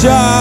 deixar.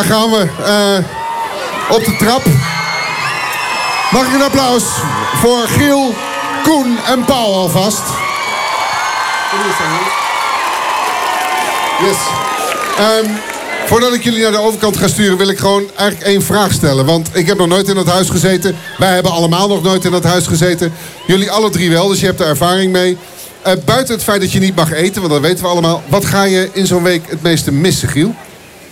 Daar gaan we. Eh, op de trap. Mag ik een applaus voor Giel, Koen en Paul alvast? Yes. Ehm, voordat ik jullie naar de overkant ga sturen, wil ik gewoon eigenlijk één vraag stellen. Want ik heb nog nooit in dat huis gezeten. Wij hebben allemaal nog nooit in dat huis gezeten. Jullie alle drie wel, dus je hebt er ervaring mee. Eh, buiten het feit dat je niet mag eten, want dat weten we allemaal. Wat ga je in zo'n week het meeste missen, Giel?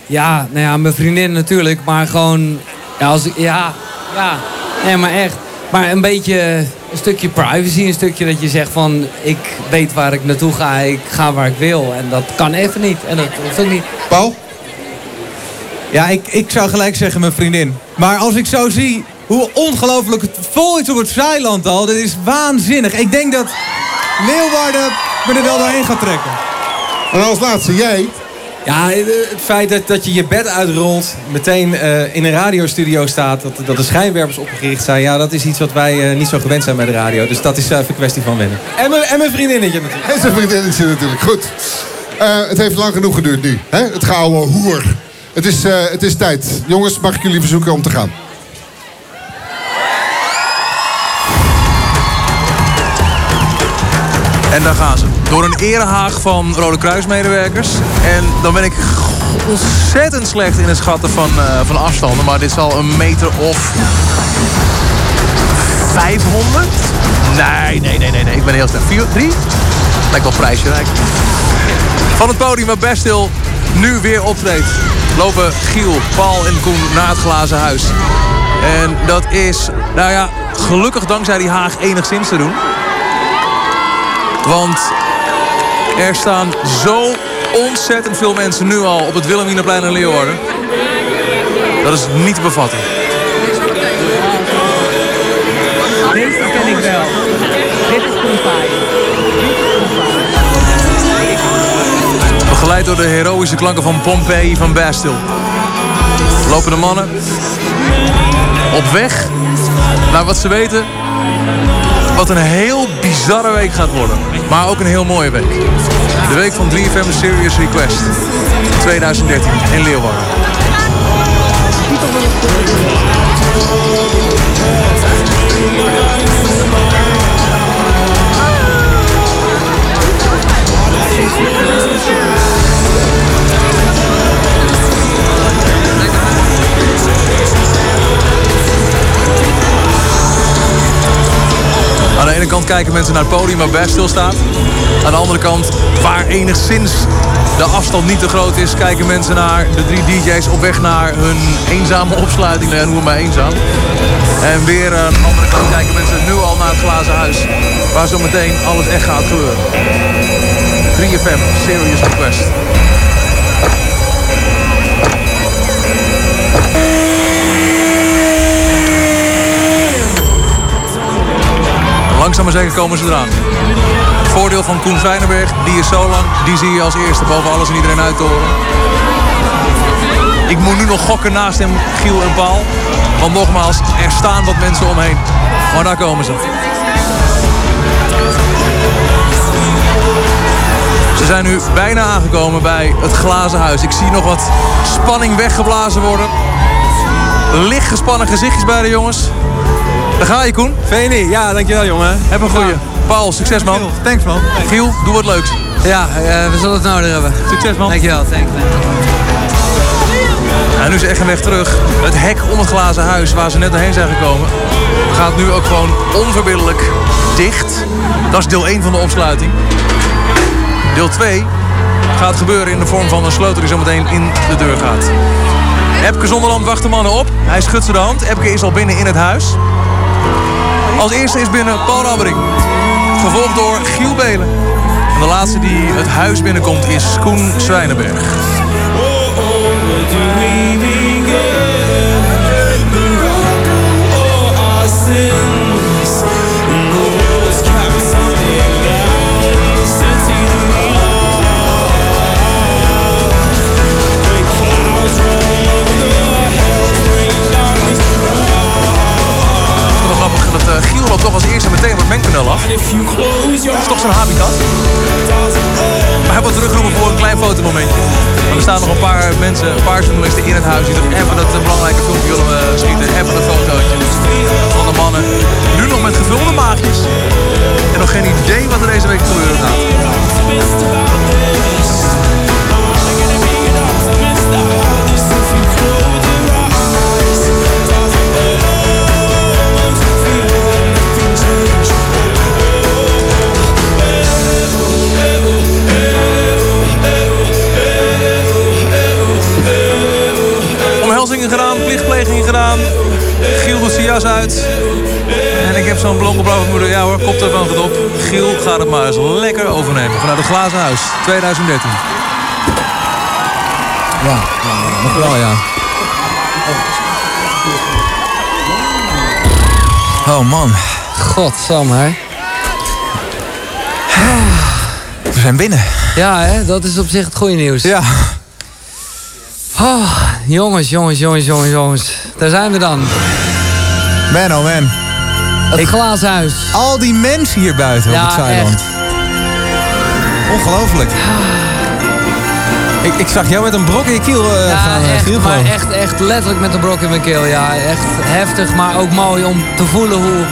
Ja, nou ja, mijn vriendin natuurlijk. Maar gewoon, ja, als ik, ja, ja, nee, maar echt. Maar een beetje een stukje privacy, een stukje dat je zegt van... ik weet waar ik naartoe ga, ik ga waar ik wil. En dat kan even niet. En dat hoeft ook niet. Paul? Ja, ik, ik zou gelijk zeggen mijn vriendin. Maar als ik zo zie hoe ongelooflijk het vol is op het Zeiland al... dat is waanzinnig. Ik denk dat Leeuwarden me er wel doorheen gaat trekken. En als laatste, jij? Ja, het feit dat, dat je je bed uitrolt, meteen eh, in een radiostudio staat, dat, dat de schijnwerpers opgericht zijn, ja, dat is iets wat wij eh, niet zo gewend zijn bij de radio. Dus dat is eh, even een kwestie van wennen. En mijn, en mijn vriendinnetje natuurlijk. En zijn vriendinnetje natuurlijk. Goed. Eh, het heeft lang genoeg geduurd nu. Hè? Het gouden hoer. Het is, eh, het is tijd. Jongens, mag ik jullie verzoeken om te gaan? En daar gaan ze. Door een erehaag van Rode Kruismedewerkers. En dan ben ik ontzettend slecht in het schatten van, uh, van afstanden. Maar dit zal een meter of 500? Nee, nee, nee, nee, nee. Ik ben heel slecht. 4, 3? Lijkt wel prijsrijk. Van het podium waar Bestil nu weer optreedt. Lopen Giel, Paul en Koen naar het glazen huis. En dat is, nou ja, gelukkig dankzij die Haag enigszins te doen. Want er staan zo ontzettend veel mensen nu al op het Wilhelminaplein in Leeuwarden. Dat is niet te bevatten. Deze ken ik wel. Dit is Pompeii. Begeleid door de heroïsche klanken van Pompeii van Bastille. Lopen de mannen op weg naar wat ze weten wat een heel bizarre week gaat worden. Maar ook een heel mooie week. De week van 3FM Serious Request 2013 in Leeuwarden. Ene kant kijken mensen naar het podium waar Best stil staat. Aan de andere kant, waar enigszins de afstand niet te groot is... kijken mensen naar de drie DJ's op weg naar hun eenzame opsluiting. Nee, noem maar eenzaam. En weer aan de andere kant kijken mensen nu al naar het glazen huis. Waar zo meteen alles echt gaat gebeuren. 3FM, Serious Request. Langzaam maar zeker komen ze eraan. Het voordeel van Koen Fijnenberg, die is zo lang, die zie je als eerste boven alles en iedereen uit te. Ik moet nu nog gokken naast hem, Giel en Paul. Want nogmaals, er staan wat mensen omheen. Maar daar komen ze. Ze zijn nu bijna aangekomen bij het glazen huis. Ik zie nog wat spanning weggeblazen worden. Licht gespannen gezichtjes bij de jongens. Daar ga je, Koen. Veni, ja, dankjewel jongen. Heb een goeie. Paul, succes man. Thanks man. Giel, doe wat leuks. Ja, uh, we zullen het nodig hebben. Succes man. Dankjewel, thanks. En nu is echt een weg terug. Het hek om het glazen huis waar ze net doorheen zijn gekomen... gaat nu ook gewoon onverbiddelijk dicht. Dat is deel 1 van de opsluiting. Deel 2 gaat gebeuren in de vorm van een sleutel die zo meteen in de deur gaat. Epke Zonderland wacht de mannen op. Hij schudt ze de hand. Epke is al binnen in het huis. Als eerste is binnen Paul Rabbering. Gevolgd door Giel Belen. En de laatste die het huis binnenkomt is Koen Zwijnenberg. 2013. Ja, nog wel ja. Oh man. Godsamme, hè? We zijn binnen. Ja, hè? dat is op zich het goede nieuws. Ja. Oh, jongens, jongens, jongens, jongens, jongens. Daar zijn we dan. Man, oh man. Het glazen huis. Al die mensen hier buiten Ja, op het. Ongelooflijk. Ik, ik zag jou met een brok in je kiel eh, Ja, gaan, eh, echt, Giel, maar echt, echt letterlijk met een brok in mijn keel. Ja, echt heftig, maar ook mooi om te voelen hoe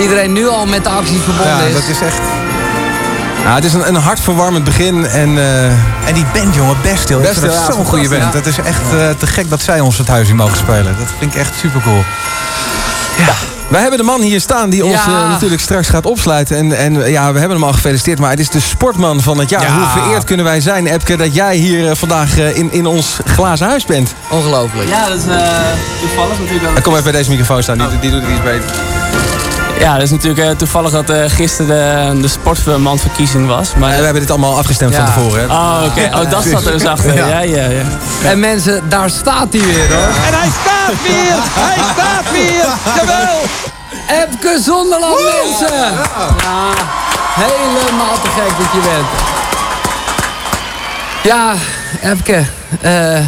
iedereen nu al met de acties verbonden Ja, is. dat is echt... Nou, het is een, een hartverwarmend begin. En, eh, En die band, jongen, Best Stil, dat ja, zo'n goede band. Dat is echt eh, te gek dat zij ons het huis in mogen spelen. Dat vind ik echt super cool. Wij hebben de man hier staan die ons Ja. eh, natuurlijk straks gaat opsluiten. En, en ja, we hebben hem al gefeliciteerd. Maar het is de sportman van het jaar. Ja. Hoe vereerd kunnen wij zijn, Epke, dat jij hier eh, vandaag eh, in, in ons glazen huis bent? Ongelooflijk. Ja, dat is eh, toevallig natuurlijk. Dat... Kom even bij deze microfoon staan, die, die doet het iets beter. Ja, dat is natuurlijk eh, toevallig dat eh, gisteren de, de sportmanverkiezing was. Maar Eh, we hebben dit allemaal afgestemd Ja. van tevoren. Hè? Oh, oké. Oh, dat zat er dus achter. Ja, ja, ja. En mensen, daar staat hij weer hoor. En hij staat weer! Hij staat weer! Jawel! Epke Zonderland, mensen! Ja, helemaal te gek dat je bent. Ja, Epke. eh,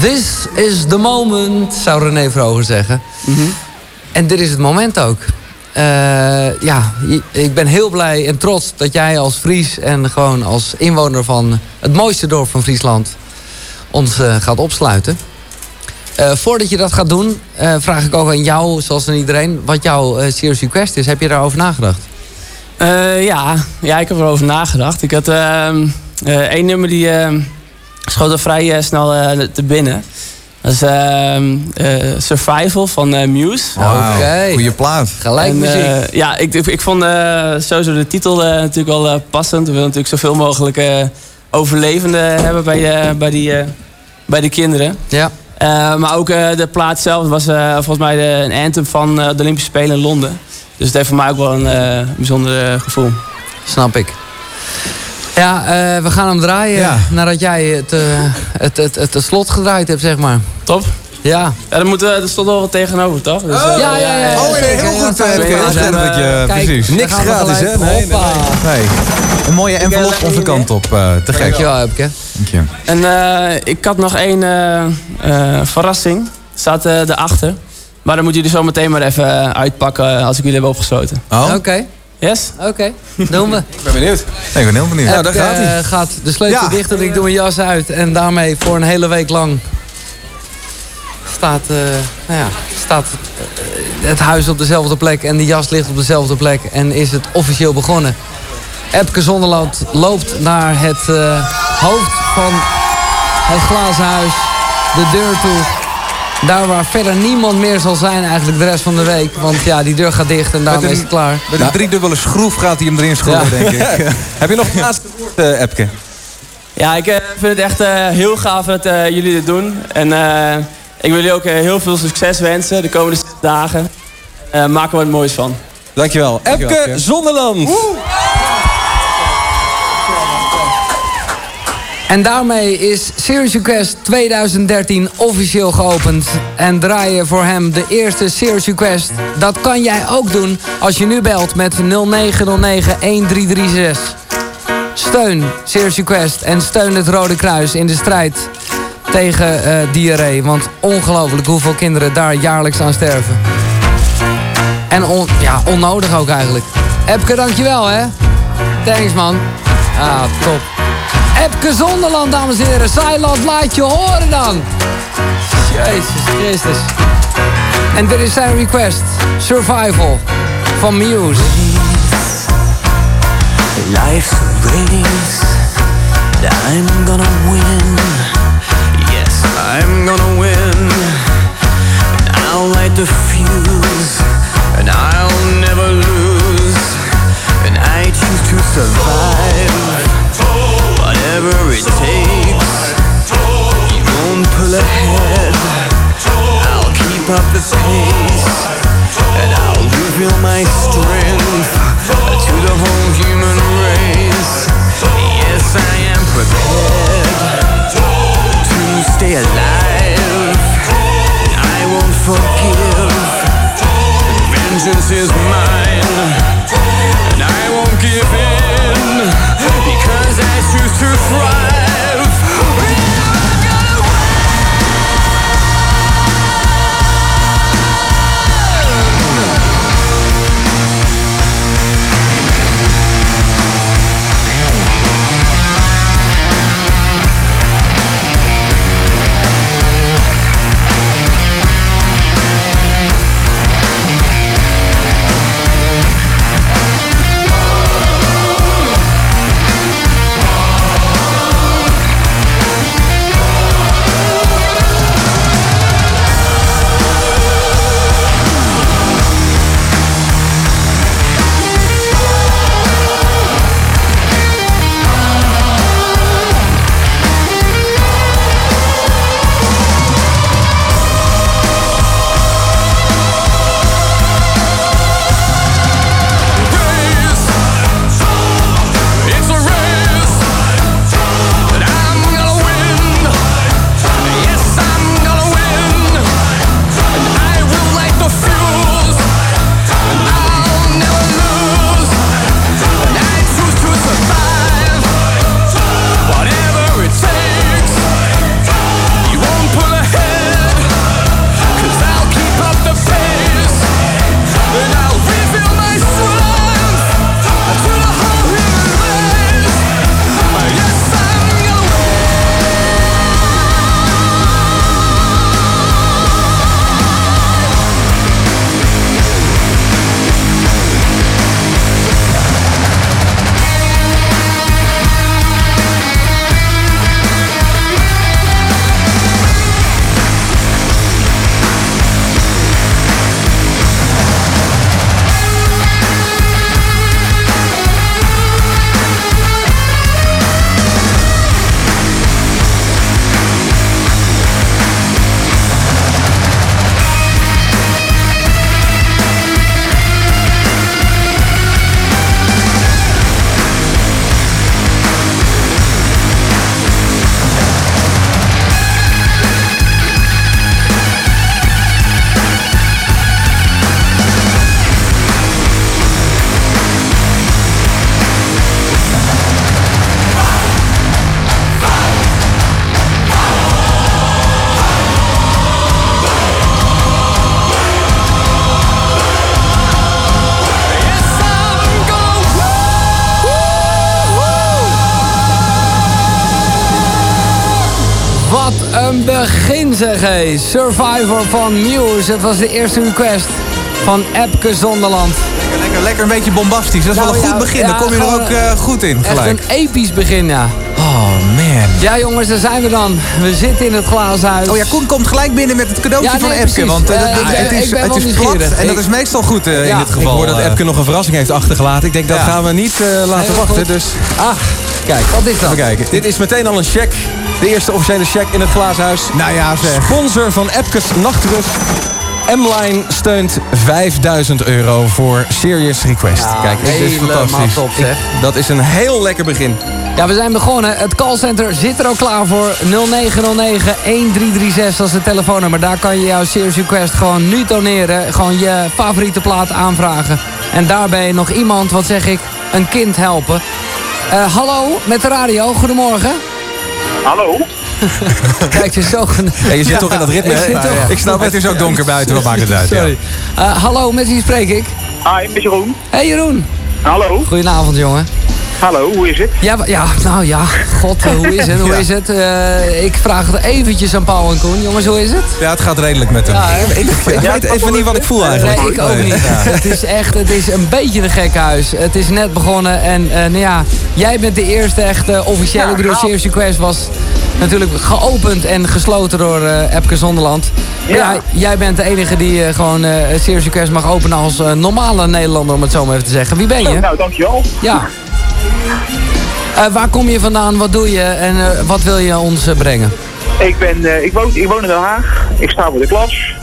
this is the moment, zou René Vroger zeggen. En dit is het moment ook. Eh, ja, ik ben heel blij en trots dat jij als Fries... en gewoon als inwoner van het mooiste dorp van Friesland... ons eh, gaat opsluiten. Eh, voordat je dat gaat doen, vraag ik ook aan jou, zoals aan iedereen... wat jouw eh serious request is. Heb je daarover nagedacht? Ja. ja, ik heb erover nagedacht. Ik had ehm, eh, één nummer die schoot er vrij snel te binnen. Dat is ehm, eh, Survival van eh, Muse. Oké. Goeie plaat. Gelijk En, muziek. eh, ja, ik, ik, ik vond eh, sowieso de titel natuurlijk wel eh, passend. We willen natuurlijk zoveel mogelijk eh, overlevenden hebben bij, bij, die, eh, bij die kinderen. ja. Eh, maar ook eh, de plaat zelf was eh, volgens mij de, een anthem van eh, de Olympische Spelen in Londen. Dus het heeft voor mij ook wel een eh, bijzonder gevoel. Snap ik. Ja, eh, we gaan hem draaien Ja. nadat jij het, eh, het, het, het, het slot gedraaid hebt, zeg maar. Top. Ja. Ja, dat, moet, eh, dat stond er wel tegenover, toch? Dus, eh, ja, ja, ja. Oh, zeker. heel goed, Kijk, precies. dan Niks we gratis, hè? Nee, nee. Nee. Een mooie envelop onze kant op. eh, te gek. Dankjewel, Epke. Dank je. En eh, ik had nog één eh, eh, verrassing. Staat eh erachter. Maar dan moeten jullie zo meteen maar even uitpakken als ik jullie heb opgesloten. Oh, Oké, Yes? oké. Doen we. Ik ben benieuwd. ik ben heel benieuwd. Ja, daar gaat hij. eh, gaat de sleutel Ja. dicht en ik doe mijn jas uit. En daarmee voor een hele week lang staat, eh, nou ja, staat eh, het huis op dezelfde plek en de jas ligt op dezelfde plek. En is het officieel begonnen. Epke Zonderland loopt naar het eh, hoofd van het glazen huis, de deur toe. Daar waar verder niemand meer zal zijn eigenlijk de rest van de week. Want ja, die deur gaat dicht en daarmee een- is het klaar. Met een driedubbele schroef gaat hij hem erin schroeven, Ja. denk ik. Heb je nog een laatste woord, eh, Epke? Ja, ik eh, vind het echt eh, heel gaaf dat eh, jullie dit doen. En eh, ik wil jullie ook heel veel succes wensen de komende zes dagen. Eh maak er wat moois van. Dankjewel. Dankjewel, Epke Epke. Zonderland. En daarmee is Serious Request 2013 officieel geopend. En draaien voor hem de eerste Serious Request. Dat kan jij ook doen als je nu belt met 0909-1336. Steun Serious Request en steun het Rode Kruis in de strijd tegen eh diarree. Want ongelooflijk hoeveel kinderen daar jaarlijks aan sterven. En ja, onnodig ook eigenlijk. Epke, dankjewel hè. Thanks man. Ah, top. Epke Zonderland, dames en heren. Zeiland, laat je horen dan. Jezus Christus. En dit is zijn request. Survival. Van Muse. Life's a race that I'm gonna win. Yes, I'm gonna win. I'll light the fuse, zeg hé. Survivor van Muse. Het was de eerste request van Epke Zonderland. Lekker, lekker, lekker een beetje bombastisch. Dat is wel Nou, een goed begin. ja, Dan kom je er ook eh, goed in Echt gelijk. een episch begin, ja. Oh man. Ja jongens, daar zijn we dan. We zitten in het glazen huis. Oh ja, Koen komt gelijk binnen met het cadeautje Ja, van Epke. Want eh, Eh, dat- het is, het is plat en dat is meestal goed in dit geval. Ik hoor dat. Epke nog een verrassing heeft achtergelaten. Ik denk, dat gaan we niet laten wachten. Dus Ah, kijk, wat is dat? even kijken. Dit is meteen al een check. De eerste officiële check in het glazen huis. Nou ja, zeg. Sponsor van Epkes Nachtrust. M-Line steunt 5000 euro voor Serious Request. Ja, Kijk, dit is fantastisch. top, zeg. Ik- dat is een heel lekker begin. Ja, we zijn begonnen. Het callcenter zit er al klaar voor. 0909-1336, dat is het telefoonnummer. Daar kan je jouw Serious Request gewoon nu toneren. Gewoon je favoriete plaat aanvragen. En daarbij nog iemand, wat zeg ik, een kind helpen. Eh, hallo, met de radio. Goedemorgen. Hallo? Kijk, je zo... Ja, je zit toch in dat ritme. Ik toch- Ik snap Het is ook donker buiten, wat maakt het uit? ja. Sorry. Eh, hallo, met wie spreek ik? Hi, met Jeroen. Hey Jeroen. Hallo? Goedenavond, jongen. Hallo, hoe is het? Ja, ja, nou ja, god, eh, hoe is het? Hoe Ja. is het? Eh, ik vraag het eventjes aan Paul en Koen. Jongens, hoe is het? Ja, het gaat redelijk met hem. Ja? Ik, ik weet even niet wat ik voel eigenlijk. Nee, ik ook niet. Het is echt, het is een beetje een gek huis. Het is net begonnen en eh, nou ja, jij bent de eerste echte officiële. Ja, ik bedoel, gaaf. Serious Request was natuurlijk geopend en gesloten door eh Epke Zonderland. Ja. Ja. jij bent de enige die gewoon eh Serious Request mag openen als normale Nederlander, om het zo maar even te zeggen. Wie ben je? nou, dankjewel. Ja. Eh, waar kom je vandaan? Wat doe je? En eh, wat wil je ons eh, brengen? Ik, ben, eh, ik, woon, ik woon in Den Haag. Ik sta voor de klas.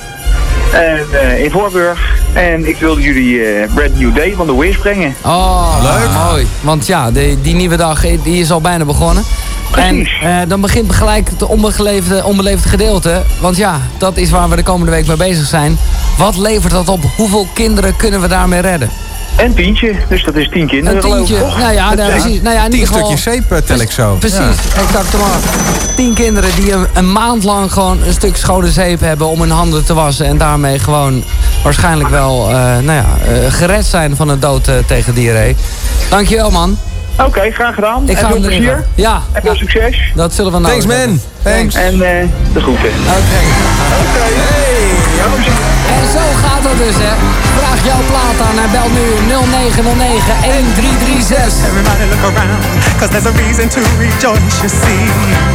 En, eh, in Voorburg. En ik wilde jullie eh, Brand New Day van The Wiz brengen. Oh, leuk. Mooi. Want ja, die, die nieuwe dag die is al bijna begonnen. Precies. En eh, dan begint gelijk het onbeleefde, onbeleefde gedeelte. Want ja, dat is waar we de komende week mee bezig zijn. Wat levert dat op? Hoeveel kinderen kunnen we daarmee redden? En tientje. Dus dat is tien kinderen Een geloof ik, tientje. Nou ja, nou, precies. Nou ja, in Tien ieder geval... stukjes zeep, eh, tel ik zo. Precies, Ja. exact. Maar tien kinderen die een, een maand lang gewoon een stuk schone zeep hebben om hun handen te wassen. En daarmee gewoon waarschijnlijk wel eh, nou ja, eh, gered zijn van een dood eh, tegen diarree. Dankjewel man. Oké, graag gedaan. Ik en ga veel plezier. Ja, En veel succes. dat zullen we nou Thanks man. Thanks. En eh, de groeten. Oké. Oké. En zo gaat dat dus, hè. Vraag jouw plaat aan en bel nu 0909 1336. Everybody look around, cause there's a reason to rejoice, you see.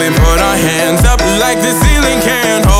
we put our hands up like the ceiling can't hold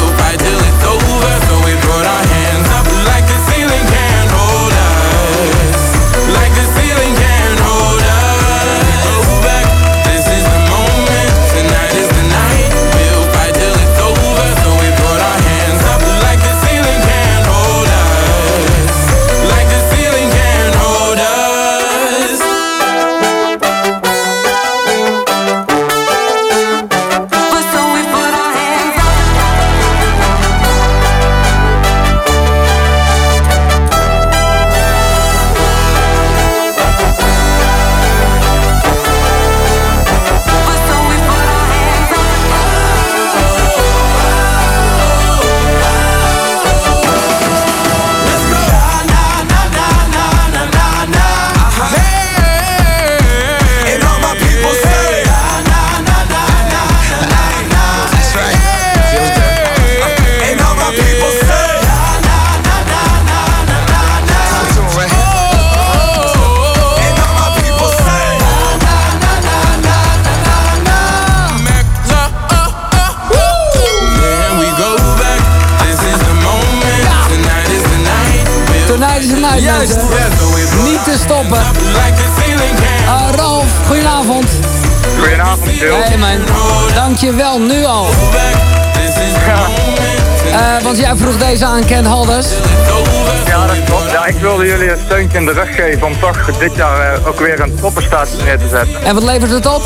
geven om toch dit jaar eh, ook weer een toppenstatie neer te zetten. En wat levert het op?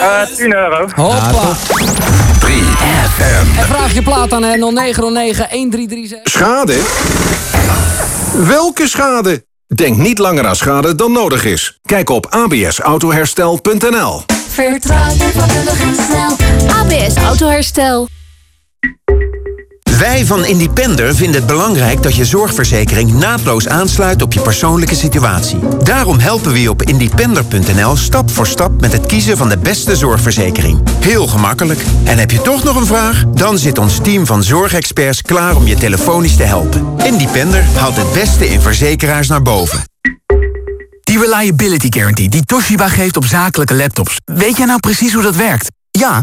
Eh 10 euro. Hoppa. 3FM. En vraag je plaat aan hè, 0909 1336. Schade? Welke schade? Denk niet langer aan schade dan nodig is. Kijk op absautoherstel.nl Vertrouw je vakkundig en snel. ABS Autoherstel. Wij van Independer vinden het belangrijk dat je zorgverzekering naadloos aansluit op je persoonlijke situatie. Daarom helpen we je op independer.nl stap voor stap met het kiezen van de beste zorgverzekering. Heel gemakkelijk. En heb je toch nog een vraag? Dan zit ons team van zorgexperts klaar om je telefonisch te helpen. Independer haalt het beste in verzekeraars naar boven. Die Reliability Guarantee die Toshiba geeft op zakelijke laptops. Weet jij nou precies hoe dat werkt? Ja,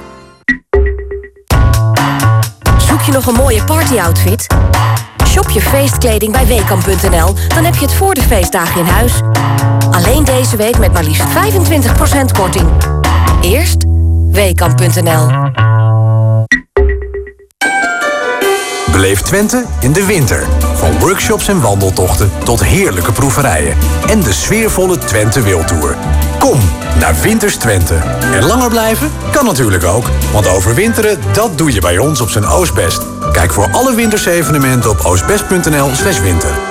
je nog een mooie partyoutfit? Shop je feestkleding bij Weekamp.nl, dan heb je het voor de feestdagen in huis. Alleen deze week met maar liefst 25% korting. Eerst Weekamp.nl. Beleef Twente in de winter. Van workshops en wandeltochten tot heerlijke proeverijen. En de sfeervolle Twente Wildtour. Kom naar Winters Twente. En langer blijven? Kan natuurlijk ook. Want overwinteren, dat doe je bij ons op zijn Oostbest. Kijk voor alle wintersevenementen op oostbest.nl slash winter.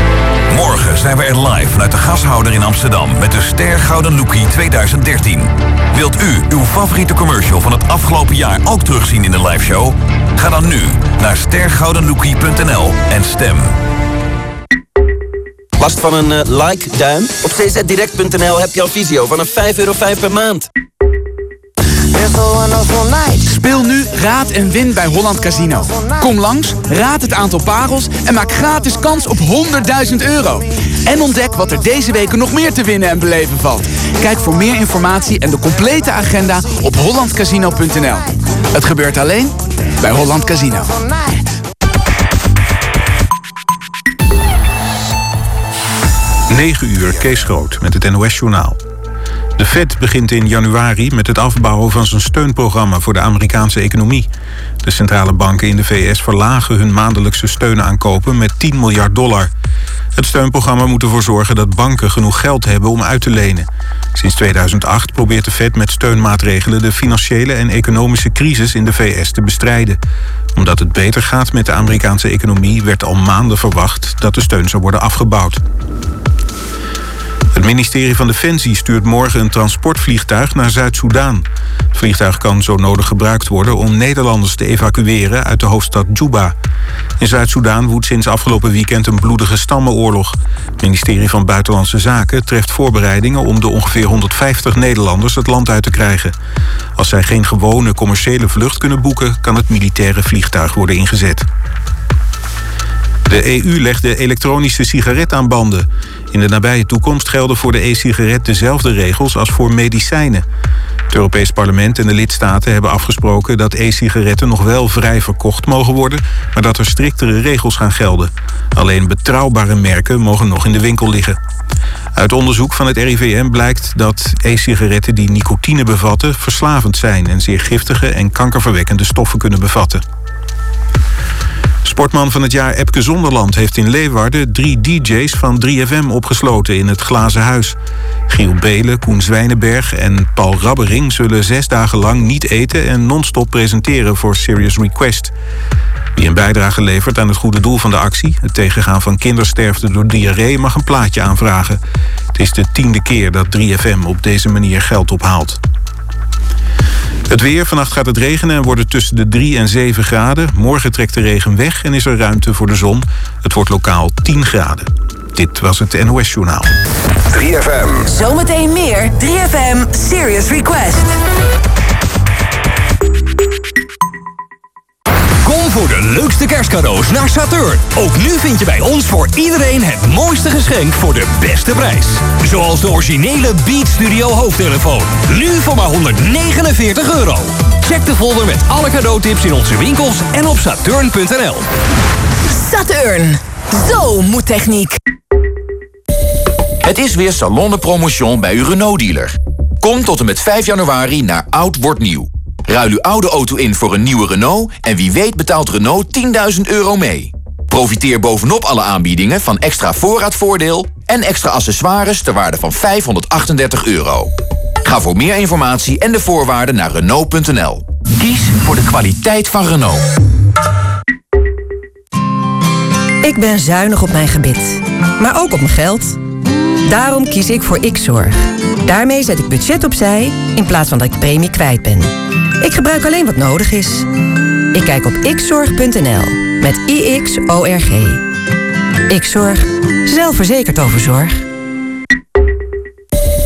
Morgen zijn we er live vanuit de gashouder in Amsterdam met de Ster Gouden Lookie 2013. Wilt u uw favoriete commercial van het afgelopen jaar ook terugzien in de liveshow? Ga dan nu naar stergoudenlookie.nl en stem. Last van een eh, like-duim? Op czdirect.nl heb je al visio vanaf 5,5 euro per maand. Speel nu Raad en Win bij Holland Casino. Kom langs, raad het aantal parels en maak gratis kans op 100.000 euro. En ontdek wat er deze weken nog meer te winnen en beleven valt. Kijk voor meer informatie en de complete agenda op hollandcasino.nl. Het gebeurt alleen bij Holland Casino. 9 uur, Kees Groot met het NOS-journaal. De Fed begint in januari met het afbouwen van zijn steunprogramma voor de Amerikaanse economie. De centrale banken in de VS verlagen hun maandelijkse steunaankopen met 10 miljard dollar. Het steunprogramma moet ervoor zorgen dat banken genoeg geld hebben om uit te lenen. Sinds 2008 probeert de Fed met steunmaatregelen de financiële en economische crisis in de VS te bestrijden. Omdat het beter gaat met de Amerikaanse economie werd al maanden verwacht dat de steun zou worden afgebouwd. Het ministerie van Defensie stuurt morgen een transportvliegtuig naar Zuid-Soedan. Het vliegtuig kan zo nodig gebruikt worden om Nederlanders te evacueren uit de hoofdstad Juba. In Zuid-Soedan woedt sinds afgelopen weekend een bloedige stammenoorlog. Het ministerie van Buitenlandse Zaken treft voorbereidingen om de ongeveer 150 Nederlanders het land uit te krijgen. Als zij geen gewone commerciële vlucht kunnen boeken, kan het militaire vliegtuig worden ingezet. De EU legt de elektronische sigaret aan banden. In de nabije toekomst gelden voor de e-sigaret dezelfde regels als voor medicijnen. Het Europees Parlement en de lidstaten hebben afgesproken dat e-sigaretten nog wel vrij verkocht mogen worden, maar dat er striktere regels gaan gelden. Alleen betrouwbare merken mogen nog in de winkel liggen. Uit onderzoek van het RIVM blijkt dat e-sigaretten die nicotine bevatten verslavend zijn en zeer giftige en kankerverwekkende stoffen kunnen bevatten. Sportman van het jaar Epke Zonderland heeft in Leeuwarden drie DJ's van 3FM opgesloten in het Glazen Huis. Giel Belen, Koen Zwijnenberg en Paul Rabbering zullen zes dagen lang niet eten en non-stop presenteren voor Serious Request. Wie een bijdrage levert aan het goede doel van de actie, het tegengaan van kindersterfte door diarree, mag een plaatje aanvragen. Het is de tiende keer dat 3FM op deze manier geld ophaalt. Het weer, vannacht gaat het regenen en wordt het tussen de 3 en 7 graden. Morgen trekt de regen weg en is er ruimte voor de zon. Het wordt lokaal 10 graden. Dit was het NOS Journaal. 3FM. Zometeen meer 3FM Serious Request. Kom voor de leukste kerstcadeaus naar Saturn. Ook nu vind je bij ons voor iedereen het mooiste geschenk voor de beste prijs. Zoals de originele Beat Studio hoofdtelefoon. Nu voor maar 149 euro. Check de folder met alle cadeautips in onze winkels en op saturn.nl. Saturn. Zo moet techniek. Het is weer Salon de Promotion bij uw Renault-dealer. Kom tot en met 5 januari naar Oud Wordt Nieuw. Ruil uw oude auto in voor een nieuwe Renault... en wie weet betaalt Renault 10.000 euro mee. Profiteer bovenop alle aanbiedingen van extra voorraadvoordeel... en extra accessoires ter waarde van 538 euro. Ga voor meer informatie en de voorwaarden naar Renault.nl. Kies voor de kwaliteit van Renault. Ik ben zuinig op mijn gebit, maar ook op mijn geld. Daarom kies ik voor X-Zorg. Daarmee zet ik budget opzij in plaats van dat ik premie kwijt ben. Ik gebruik alleen wat nodig is. Ik kijk op xzorg.nl met IXORG. X-Zorg. Zelfverzekerd over zorg.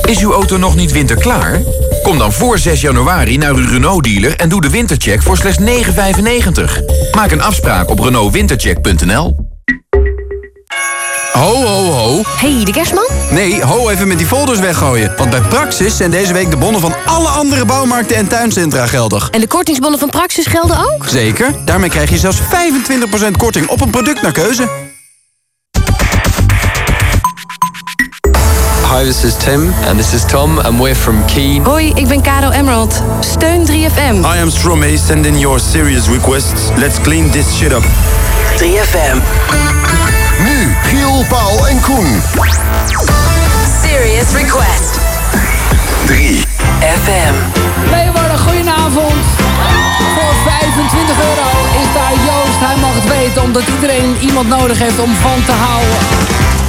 Is uw auto nog niet winterklaar? Kom dan voor 6 januari naar uw Renault-dealer en doe de wintercheck voor slechts 9,95. Maak een afspraak op renaultwintercheck.nl. Ho, ho, ho. hey, de kerstman? Nee, ho even met die folders weggooien. Want bij Praxis zijn deze week de bonnen van alle andere bouwmarkten en tuincentra geldig. En de kortingsbonnen van Praxis gelden ook? Zeker. Daarmee krijg je zelfs 25% korting op een product naar keuze. Hi, this is Tim and this is Tom and we're from Keen. Hoi, ik ben Caro Emerald. Steun 3FM. I am Stromae. Send in your serious requests. Let's clean this shit up. 3FM. Giel, Paul en Koen. Serious request. 3 FM. Leeuwarden, goedenavond. Voor 25 euro is daar Joost. Hij mag het weten, omdat iedereen iemand nodig heeft om van te houden.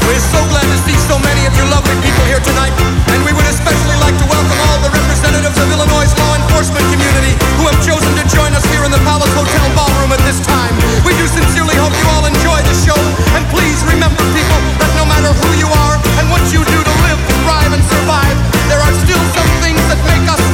We're so glad to see so many of you lovely people here tonight. And we would especially like to welcome all the representatives of Illinois' law enforcement community who have chosen to join us here in the Palace Hotel ballroom at this time. We do sincerely hope you all enjoy the show. And please remember, people, that no matter who you are and what you do to live, thrive, and survive, there are still some things that make us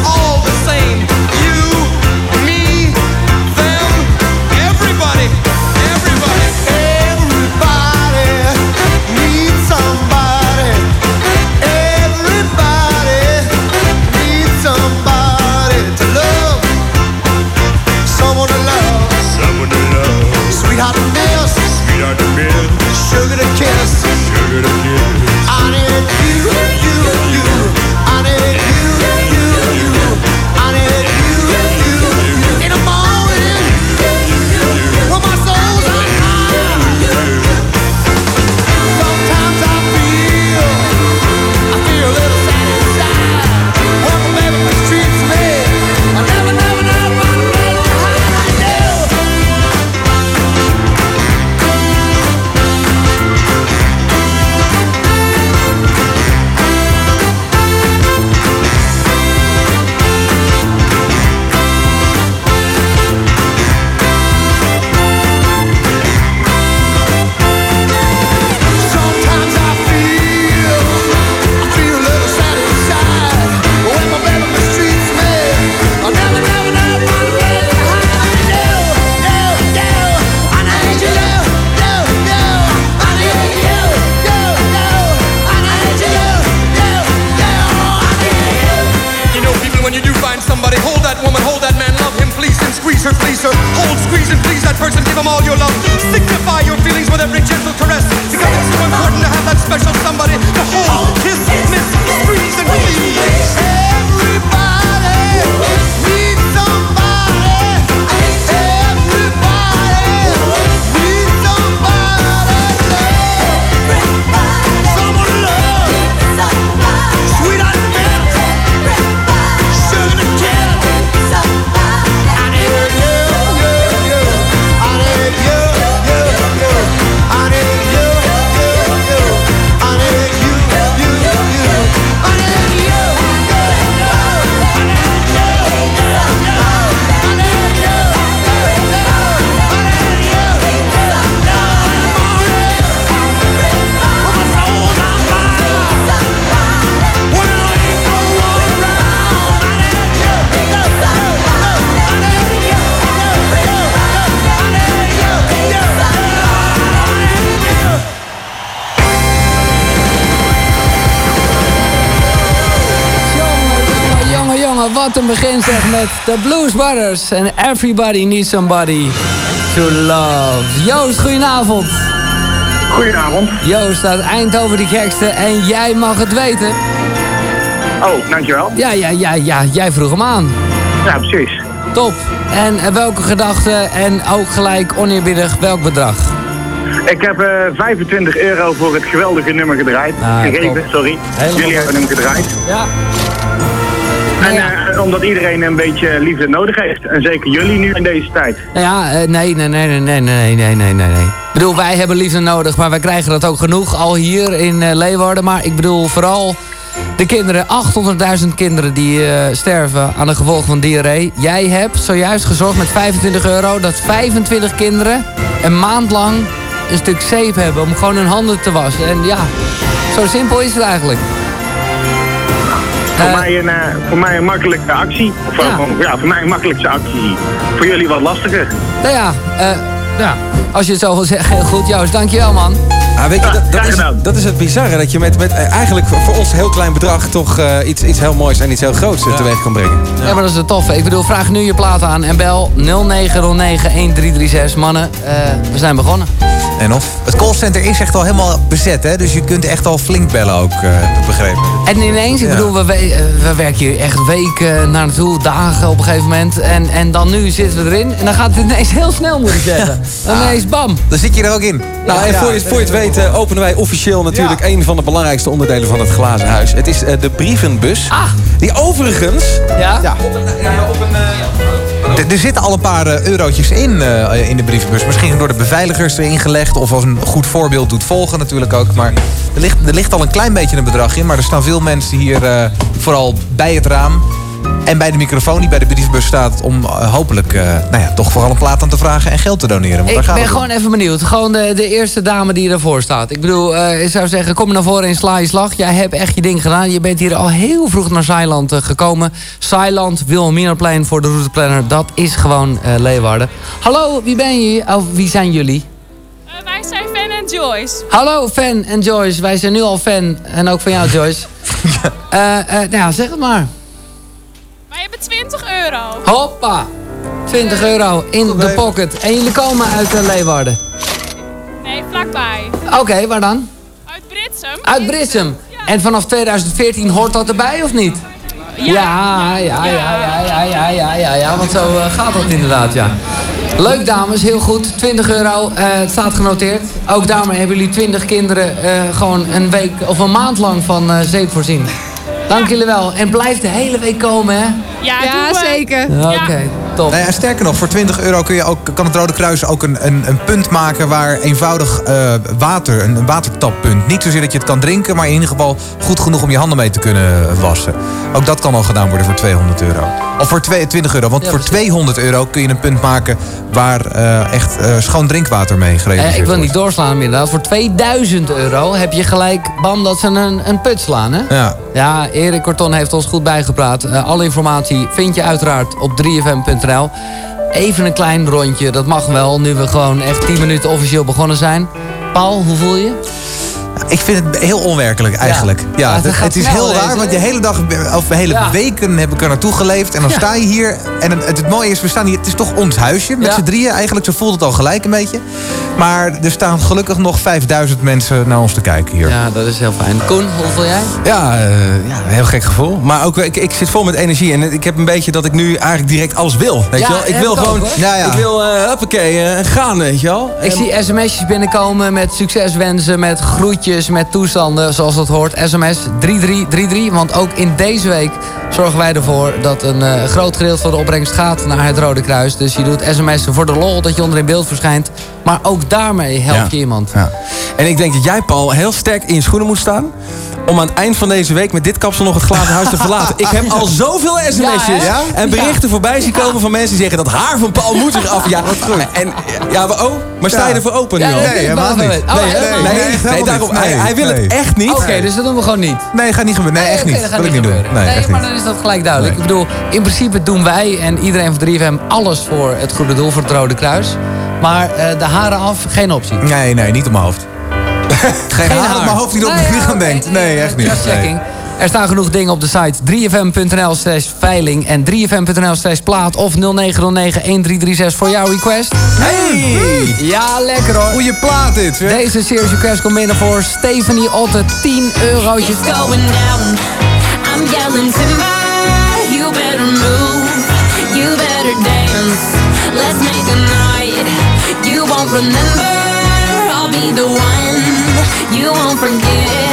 zeg met de Blues Brothers. En everybody needs somebody to love. Joost, goedenavond. Goedenavond. Joost uit Eindhoven de gekste en jij mag het weten. Oh, dankjewel. Ja, ja, ja, ja, jij vroeg hem aan. Ja, precies. Top. En eh, welke gedachte en ook gelijk oneerbiedig welk bedrag? Ik heb eh 25 euro voor het geweldige nummer gedraaid. Ah, Gegeven, top. sorry. Helemaal Jullie hebben hem gedraaid. Ja. En eh, omdat iedereen een beetje liefde nodig heeft. En zeker jullie nu in deze tijd. Nou ja, eh, nee, nee, nee, nee, nee, nee, nee, nee, nee. Ik bedoel, wij hebben liefde nodig, maar wij krijgen dat ook genoeg al hier in eh, Leeuwarden. Maar ik bedoel vooral de kinderen, 800.000 kinderen die eh, sterven aan de gevolgen van diarree. Jij hebt zojuist gezorgd met 25 euro dat 25 kinderen een maand lang een stuk zeep hebben om gewoon hun handen te wassen. En ja, zo simpel is het eigenlijk. Voor, mij een, eh, voor mij een makkelijke actie. Of, eh, ja, voor mij een makkelijkste actie. Voor jullie wat lastiger. Nou ja, eh, ja, als je het zo wil zeggen, heel goed. Joost, dankjewel man. Ah, weet je, dat, dat, is, dat is het bizarre. Dat je met, met eh, eigenlijk voor voor ons een heel klein bedrag toch eh, iets, iets heel moois en iets heel groots eh, teweeg kan brengen. Ja. maar dat is het toffe. Ik bedoel, vraag nu je plaat aan en bel 0909-1336. Mannen, eh, we zijn begonnen. En of het callcenter is echt al helemaal bezet, hè? Dus je kunt echt al flink bellen ook, eh, heb ik begrepen. En ineens, ik Ja. bedoel, we, we, eh, we werken hier echt weken naar naartoe, dagen op een gegeven moment. En, en dan nu zitten we erin en dan gaat het ineens heel snel, moet ik zeggen. Dan ineens bam. Dan zit je er ook in. Nou, en voor je, voor je het weet eh, openen wij officieel natuurlijk een van de belangrijkste onderdelen van het glazen huis. Het is eh, de brievenbus. Die overigens... Ja? Op een, ja, op een, Er zitten al een paar eh, eurotjes in, eh, in de brievenbus. Misschien door de beveiligers erin gelegd. Of als een goed voorbeeld doet volgen natuurlijk ook. Maar er ligt, er ligt al een klein beetje een bedrag in. Maar er staan veel mensen hier eh, vooral bij het raam. En bij de microfoon die bij de brievenbus staat. Om eh, hopelijk eh, nou ja, toch vooral een plaat aan te vragen en geld te doneren. Want Ik ben gewoon even benieuwd. Gewoon de, de eerste dame die ervoor staat. Ik bedoel, eh, ik zou zeggen, kom naar voren en sla je slag. Jij hebt echt je ding gedaan. Je bent hier al heel vroeg naar Zeiland gekomen. Zeiland, Wilhelminaplein voor de routeplanner. Dat is gewoon eh, Leeuwarden. Hallo, wie ben je? Of wie zijn jullie? Eh, wij zijn Fan en Joyce. Hallo, fan en Joyce. Wij zijn nu al fan. En ook van jou, Joyce. Eh, eh, nou ja, zeg het maar. Wij hebben 20 euro. Hoppa. 20 euro in de pocket. En jullie komen uit eh, Leeuwarden. Nee, vlakbij. Oké, waar dan? Uit Britsum. Uit Britsum. En vanaf 2014 hoort dat erbij of niet? Ja, ja, ja, ja, ja, ja, ja, ja, ja, want zo eh, gaat dat inderdaad, ja. Leuk dames, heel goed. 20 euro, eh, het staat genoteerd. Ook daarmee hebben jullie 20 kinderen eh, gewoon een week of een maand lang van eh, zeep voorzien. Dank jullie wel. En blijf de hele week komen, hè? Ja, zeker. Oké, top. Nou ja, sterker nog, voor 20 euro kun je ook, kan het Rode Kruis ook een, een, een punt maken waar eenvoudig eh, water, een, een watertappunt. Niet zozeer dat je het kan drinken, maar in ieder geval goed genoeg om je handen mee te kunnen wassen. Ook dat kan al gedaan worden voor 200 euro. Of voor twee- 20 euro, want Ja, voor precies. 200 euro kun je een punt maken waar eh, echt eh, schoon drinkwater mee gerealiseerd Eh, ik wil wordt. niet doorslaan, inderdaad. Voor 2000 euro heb je gelijk, bam, dat ze een, een put slaan, hè? Ja. Ja, Erik Korton heeft ons goed bijgepraat. Alle informatie vind je uiteraard op 3fm.nl. Even een klein rondje, dat mag wel, nu we gewoon echt 10 minuten officieel begonnen zijn. Paul, hoe voel je? Ik vind het heel onwerkelijk eigenlijk. Ja, Ja, het is heel raar, want de hele dag, of de hele Ja. weken heb ik er naartoe geleefd. En dan Ja. sta je hier. En het, het mooie is, we staan hier, het is toch ons huisje met Ja. z'n drieën. Eigenlijk, zo voelt het al gelijk een beetje. Maar er staan gelukkig nog 5000 mensen naar ons te kijken hier. Ja, dat is heel fijn. Koen, hoe voel jij? Ja, eh, ja, een heel gek gevoel. Maar ook, ik, ik zit vol met energie. En ik heb een beetje dat ik nu eigenlijk direct alles wil. Weet Ja, je wel? Ik wil ook, gewoon... Ja, ja. Ik wil, eh huppakee, eh, gaan, weet je wel. Ik En- zie sms'jes binnenkomen met succeswensen, met groetjes, met toestanden, zoals dat hoort. SMS 3333, want ook in deze week zorgen wij ervoor dat een eh, groot gedeelte van de opbrengst gaat naar het Rode Kruis. Dus je doet sms'en voor de lol, dat je onder in beeld verschijnt. Maar ook daarmee help Ja. je iemand. Ja. En ik denk dat jij, Paul, heel sterk in je schoenen moet staan. Om aan het eind van deze week met dit kapsel nog het glazen huis te verlaten. Ik heb al zoveel sms'jes Ja, en berichten Ja. voorbij zien komen van mensen die zeggen dat haar van Paul moet eraf. Ja, en, ja, maar, oh, maar sta je ervoor open nu al? ik helemaal wel niet. Oh, Nee, nee, nee, nee, daarom, niet. hij, hij wil Nee, het nee. echt niet. Oké, dus dat doen we gewoon niet. Nee, gaat niet gebeuren. Nee, echt niet. dat ik niet doen. Nee, maar dan is dat gelijk duidelijk. Ik bedoel, in principe doen wij en iedereen van 3FM alles voor het goede doel, voor het Rode Kruis. Maar eh, de haren af, geen optie. Nee, nee, niet op mijn hoofd. Geen haar op mijn hoofd die er op mijn ja, denkt. nee, Nee, echt niet. just Nee. checking. Er staan genoeg dingen op de site 3fm.nl slash veiling en 3fm.nl slash plaat of 0909-1336 voor jouw request. Hey! Ja, lekker hoor. Goeie plaat dit, hè? Deze series request komt binnen voor Stephanie Otte, 10 eurotjes. It's going down. I'm yelling timber. You better move. You better dance. Let's make a won't remember. I'll be the one. You won't forget.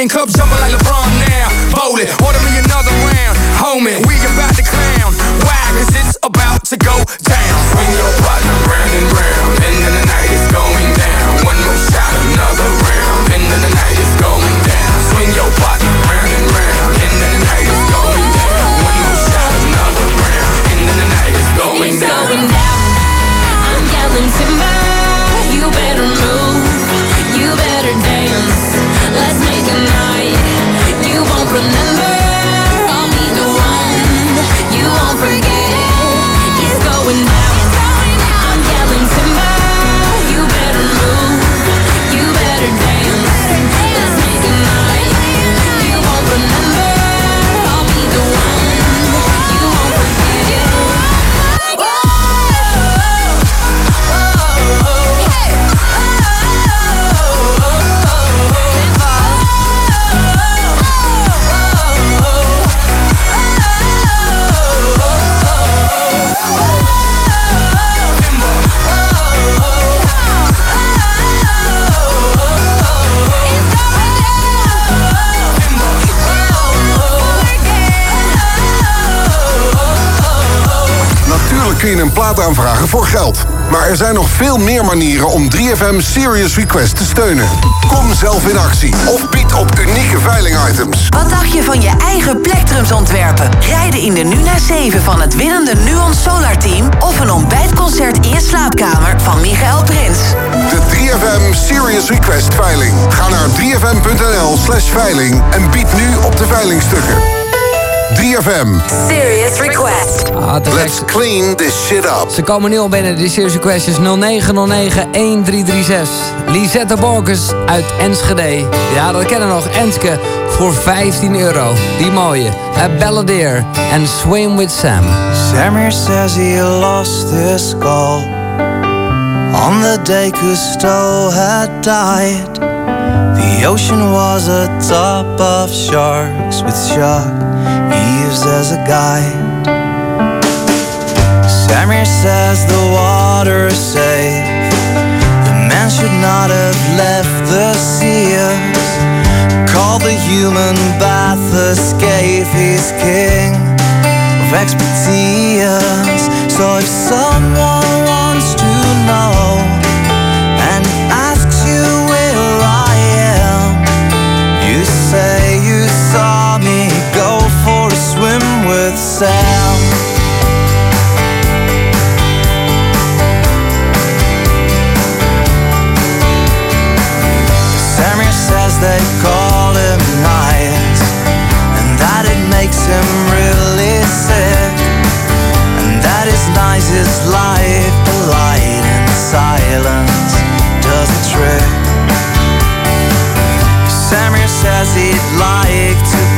Lion Cup jumping like LeBron now. bowl it. order me another round, homie. Aanvragen voor geld. Maar er zijn nog veel meer manieren om 3FM Serious Request te steunen. Kom zelf in actie of bied op unieke veilingitems. Wat dacht je van je eigen plektrums ontwerpen? Rijden in de Nuna 7 van het winnende Nuon Solar Team... of een ontbijtconcert in je slaapkamer van Michael Prins. De 3FM Serious Request veiling. Ga naar 3fm.nl slash veiling en bied nu op de veilingstukken. 3FM. Serious Request. Ah. Let's clean this shit up. Ze komen nu al binnen, de Serious Request is 0909-1336. Lisette Borges uit Enschede. Ja, dat kennen we nog. Enske voor 15 euro. Die mooie. A Balladeer en Swim with Sam. Samir says he lost his skull on the day Cousteau had died. The ocean was a top of sharks with shark Eves as a guide. Samir says the water is safe. The man should not have left the seas. Call the human bath escape. He's king of expertise. So if someone wants to know myself. Samir says they call him nice, and that it makes him really sick, and that his nice is life, the light and silence does a trick. Samir says he'd like to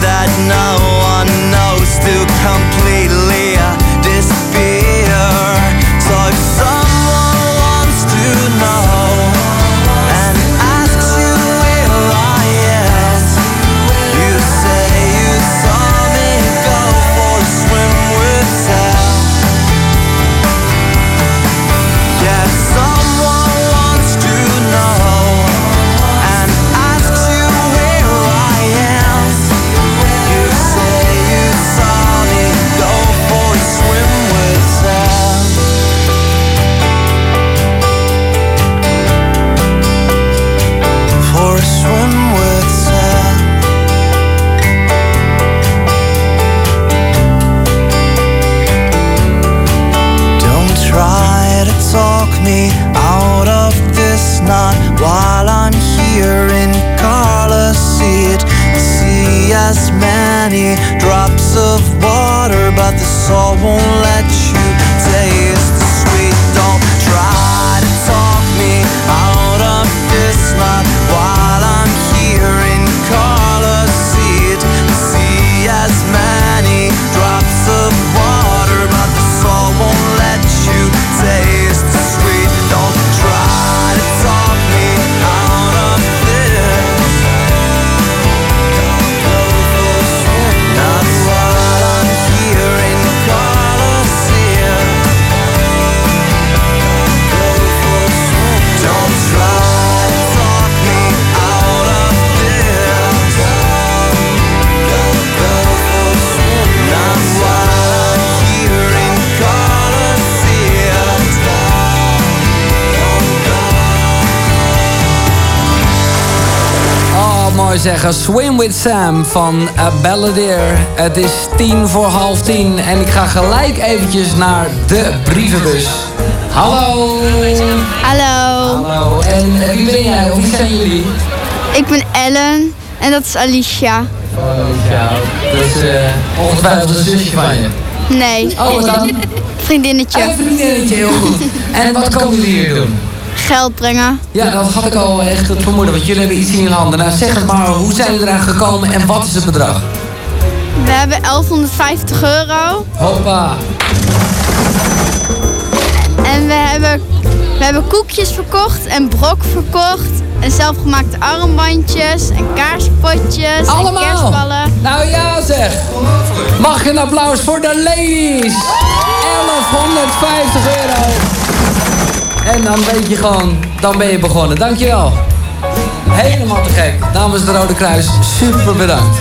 that no zeggen. Swim with Sam van uh, Balladeer. Het is tien voor half tien en ik ga gelijk eventjes naar de brievenbus. Hallo. Hallo. Hallo. En eh, wie ben jij? Wie zijn jullie? Ik ben Ellen en dat is Alicia. Ja, dat is eh, ongetwijfeld een zusje van je. Nee. Oh, wat dan? Vriendinnetje. Een vriendinnetje, heel goed. En wat komen jullie hier doen? Geld brengen. Ja, dat had ik al echt het vermoeden, want jullie hebben iets in je handen. Nou, zeg het maar, hoe zijn jullie eraan gekomen en wat is het bedrag? We hebben 1150 euro. Hoppa. En we hebben, we hebben koekjes verkocht en brok verkocht. En zelfgemaakte armbandjes en kaarspotjes Allemaal? en kerstballen. Nou ja zeg. Mag je een applaus voor de ladies? 1150 euro. En dan weet je gewoon, dan ben je begonnen. Dankjewel. Helemaal te gek. Namens de Rode Kruis, super bedankt.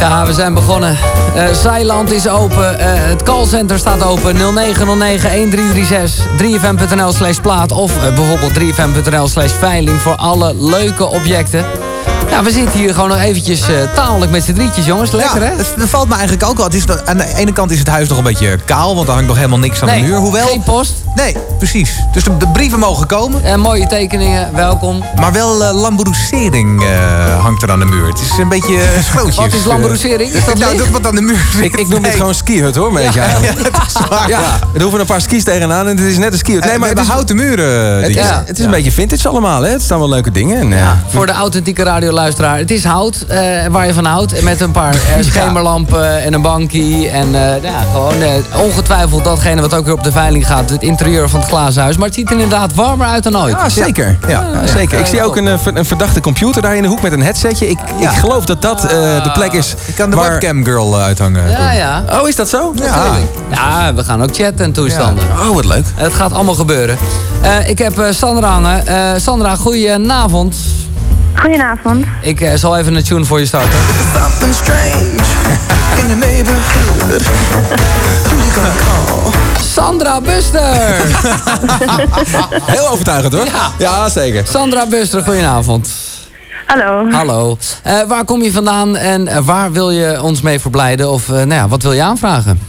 Ja, we zijn begonnen. Eh Zeiland is open. eh, het callcenter staat open. 0909-1336. 3fm.nl slash plaat. Of eh, bijvoorbeeld 3fm.nl slash veiling voor alle leuke objecten. Ja, we zitten hier gewoon nog eventjes taallijk met z'n drietjes, jongens. Lekker, ja, hè? het- Dat valt me eigenlijk ook wel. Het is, aan de ene kant is het huis nog een beetje kaal, want er hangt nog helemaal niks aan Nee, de muur. Hoewel, geen post. Nee, precies. Dus de, de brieven mogen komen. En mooie tekeningen, welkom. Maar wel eh eh, hangt er aan de muur. Het is een beetje uh, schrootjes. Wat is lambroesering? Is dat nou, dat wat aan de muur zit. Ik, ik noem dit gewoon skihut hoor, een beetje eigenlijk. Ja, er hoeven een paar skis tegenaan en het is net een skihut. Nee, maar het is, houten muren. het is, die- het is een beetje vintage allemaal, hè? Het staan wel leuke dingen. En, ja. Voor de authentieke radioluisteraar. Het is hout eh, waar je van houdt. En Met een paar eh, schemerlampen en een bankie. En eh, ja, gewoon eh, ongetwijfeld datgene wat ook weer op de veiling gaat. Het interieur van het glazen huis. Maar het ziet er inderdaad warmer uit dan ooit. Ja, zeker. Ja, ja, zeker. Ik zie ook een, eh, een verdachte computer daar in de hoek met een headsetje. Ik, ik geloof dat dat eh, de plek is Ik kan de waar... webcam girl eh, uithangen. Ja, ja. Oh, is dat zo? Ja. Ja, we gaan ook chatten en toestanden. Oh, wat leuk. Het gaat allemaal gebeuren. Eh, ik heb eh, Sandra hangen. Eh, Sandra, goedenavond. Goedenavond. Ik eh, zal even een tune voor je starten. Sandra Buster! Heel overtuigend hoor. Ja. ja zeker. Sandra Buster, goedenavond. Hallo. Hallo. Eh, waar kom je vandaan en eh, waar wil je ons mee verblijden? Of eh, nou ja, wat wil je aanvragen?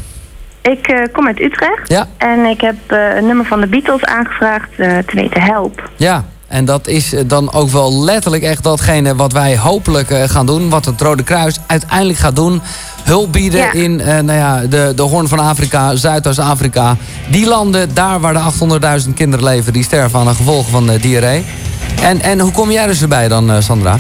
Ik eh, kom uit Utrecht. Ja. En ik heb eh, een nummer van de Beatles aangevraagd, eh te weten Help. Ja. En dat is eh, dan ook wel letterlijk echt datgene wat wij hopelijk eh, gaan doen. Wat het Rode Kruis uiteindelijk gaat doen. Hulp bieden Ja. in eh, nou ja, de, de Hoorn van Afrika, Zuidoost-Afrika. Die landen, daar waar de 800.000 kinderen leven... die sterven aan de gevolgen van de diarree. En, en hoe kom jij dus erbij dan, Sandra?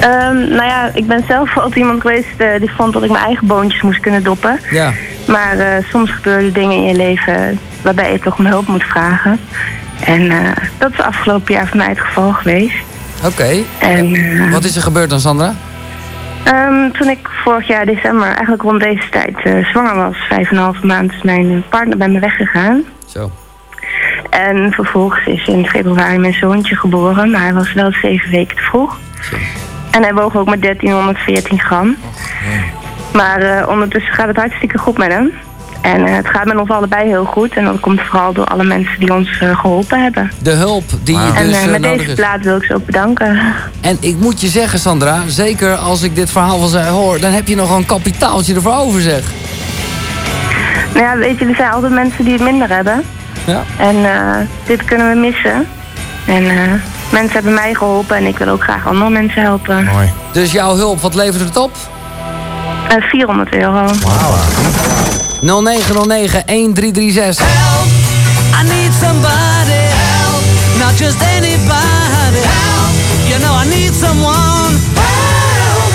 Ehm, nou ja, ik ben zelf altijd iemand geweest die vond dat ik mijn eigen boontjes moest kunnen doppen. Ja. Maar soms gebeuren dingen in je leven waarbij je toch om hulp moet vragen. En eh, dat is afgelopen jaar voor mij het geval geweest. Oké. En, eh, Wat is er gebeurd dan, Sandra? Ehm, toen ik vorig jaar december, eigenlijk rond deze tijd, eh, zwanger was, vijf en een halve maand, is mijn partner bij me weggegaan. Zo. En vervolgens is in februari mijn zoontje geboren, maar hij was wel zeven weken te vroeg. En hij woog ook maar 1314 gram. Maar ondertussen gaat het hartstikke goed met hem. En eh, het gaat met ons allebei heel goed. En dat komt vooral door alle mensen die ons eh, geholpen hebben. De hulp die en dus eh, eh, met nodig deze plaat wil ik ze ook bedanken. En ik moet je zeggen, Sandra, zeker als ik dit verhaal van zij hoor... dan heb je nog een kapitaaltje ervoor over, zeg. Nou ja, weet je, er zijn altijd mensen die het minder hebben. Ja. En eh, dit kunnen we missen. En eh, mensen hebben mij geholpen en ik wil ook graag andere mensen helpen. Mooi. Dus jouw hulp, wat levert het op? Eh 400 euro. 0909 1336. I need somebody help, not just anybody help. You know I need someone help.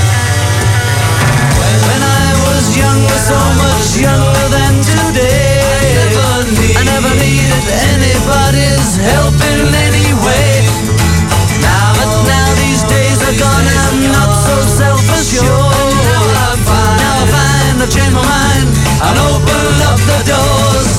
When I was younger, so much younger than today, I never needed anybody's help in any way. Now, but now these days are gone, I'm not so self-assured. Now I find I've changed my mind and open up the doors.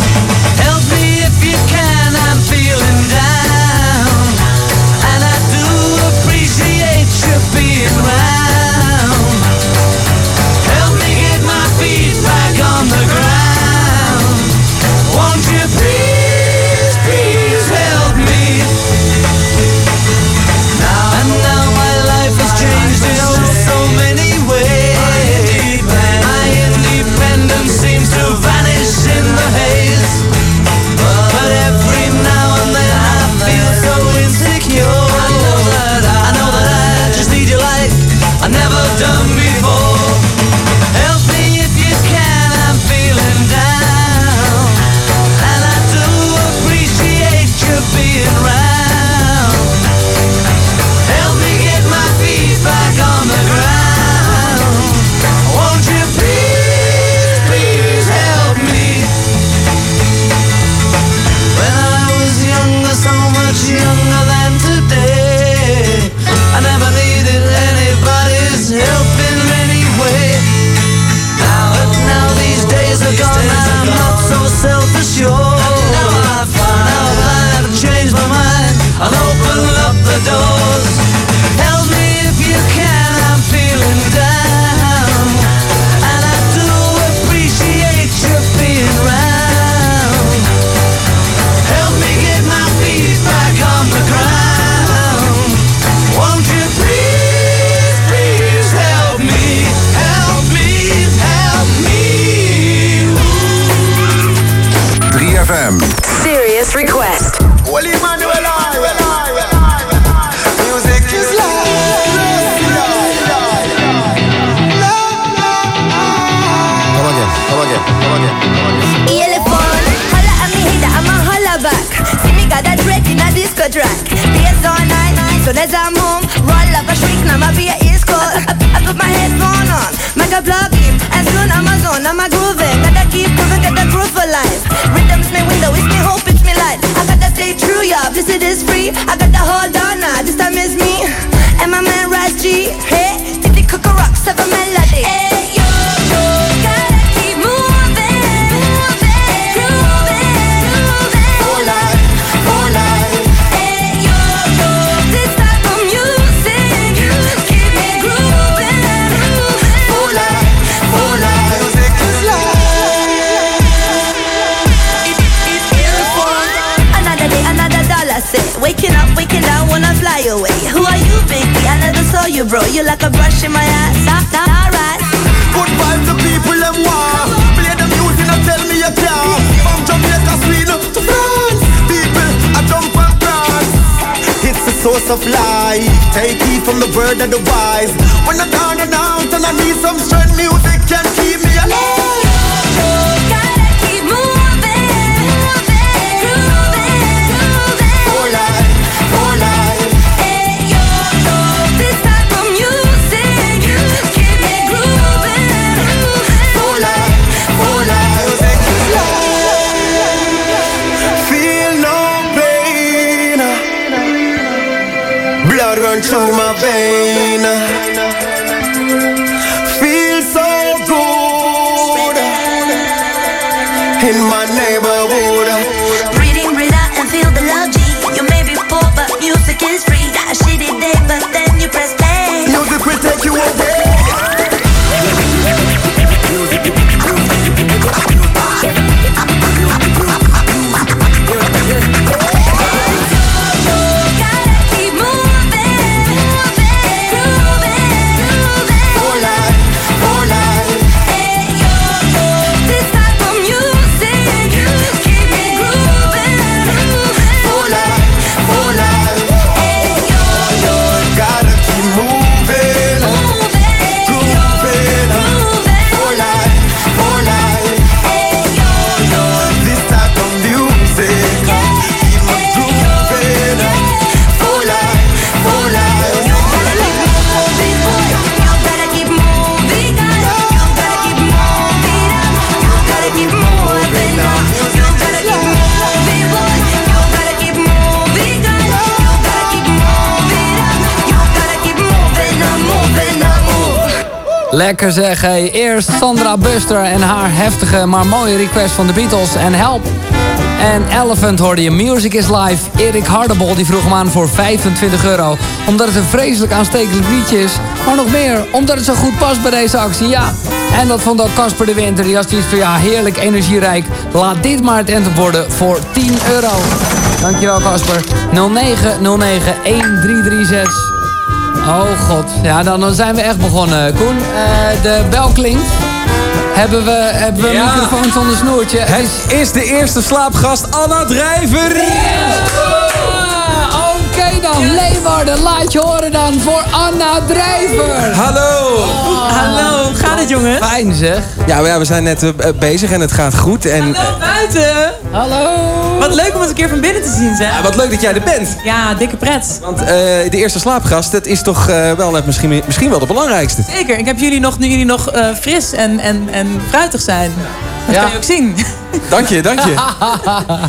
As I'm home, roll up a shriek, now my beer is cold. I, put my headphone on, make a plug in, and soon I'm a zone, I'm a grooving. Gotta keep moving, get the groove for life. Rhythm's my window, it's me hope, it's me light. I gotta stay true, yeah, this it is free. I gotta hold on now, this time is me. And my man Raz G, hey, did the cook rocks have a melody? Hey, yo, like a brush in my ass. Alright. Good vibes, the people them want. Play the music and tell me you can. From Jamaica, Sweden to France, people I jump and dance. It's the source of life. Take heed from the word of the wise. When I'm down and out and I need some strength, music can keep me alive. Vein. Lekker zeg, hey. Eerst Sandra Buster en haar heftige maar mooie request van de Beatles en Help. En Elephant hoorde je Music is Live. Erik Hardebol die vroeg hem aan voor 25 euro. Omdat het een vreselijk aanstekelijk liedje is. Maar nog meer, omdat het zo goed past bij deze actie. Ja, en dat vond ook Casper de Winter. Die had zoiets van, ja, heerlijk energierijk. Laat dit maar het anthem worden voor 10 euro. Dankjewel Casper. 0909 1336. Oh god, ja dan dan zijn we echt begonnen. Koen, eh, de bel klinkt. Hebben we, hebben we Ja. microfoons onder snoertje? Het is de eerste slaapgast, Anna Drijver. Leeuwarden, laat je horen dan voor Anna Drijver. Hallo. Hallo, hoe gaat het jongen? Fijn zeg. Ja, maar ja, we zijn net eh, bezig en het gaat goed. En, Hallo buiten! Hallo! Wat leuk om het een keer van binnen te zien, zeg. Ja, wat leuk dat jij er bent. Ja, dikke pret. Want eh, de eerste slaapgast, dat is toch eh, wel net misschien, misschien wel de belangrijkste. Zeker, ik heb jullie nog, nu jullie nog eh, fris en, en, en fruitig zijn. Dat Ja. kan je ook zien. Dank je, dank je.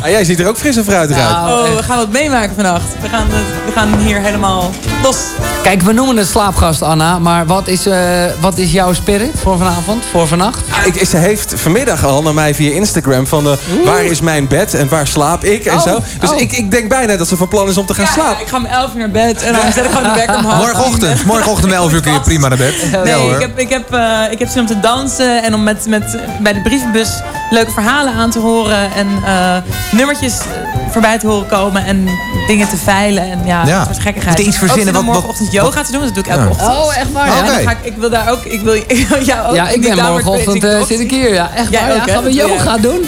Ah, jij ziet er ook fris en fruitig uit. Oh, we gaan wat meemaken vannacht. We gaan, het- we gaan hier helemaal los. Kijk, we noemen het slaapgast Anna, maar wat is, eh, wat is jouw spirit voor vanavond, voor vannacht? Ah, Ik, ze heeft vanmiddag al naar mij via Instagram van... eh, waar is mijn bed en waar slaap ik en Oh, zo. Dus oh. ik, ik denk bijna dat ze van plan is om te gaan Ja, slapen. ik ga om 11 uur naar bed en dan zet ik gewoon de wekker om half Morgenochtend, morgenochtend om 11 uur kun je prima naar bed. Nee, Ja, ik heb, ik, heb, eh, ik heb zin om te dansen en om met, met, bij de brievenbus leuke verhalen aan te horen. En eh, nummertjes eh, voorbij te horen komen en dingen te veilen. En ja, Ja. dat soort gekkigheid. Moet iets verzinnen Ook wat- wat- morgenochtend yoga te doen, dat doe ik elke Ja. ochtend. Oh, echt waar? Ja, dan Oké. ga ik, ik wil daar ook, ik wil, ik wil jou ook. Ja, ik ben morgenochtend eh, zit ik hier. Ja, echt waar. Gaan we yoga doen?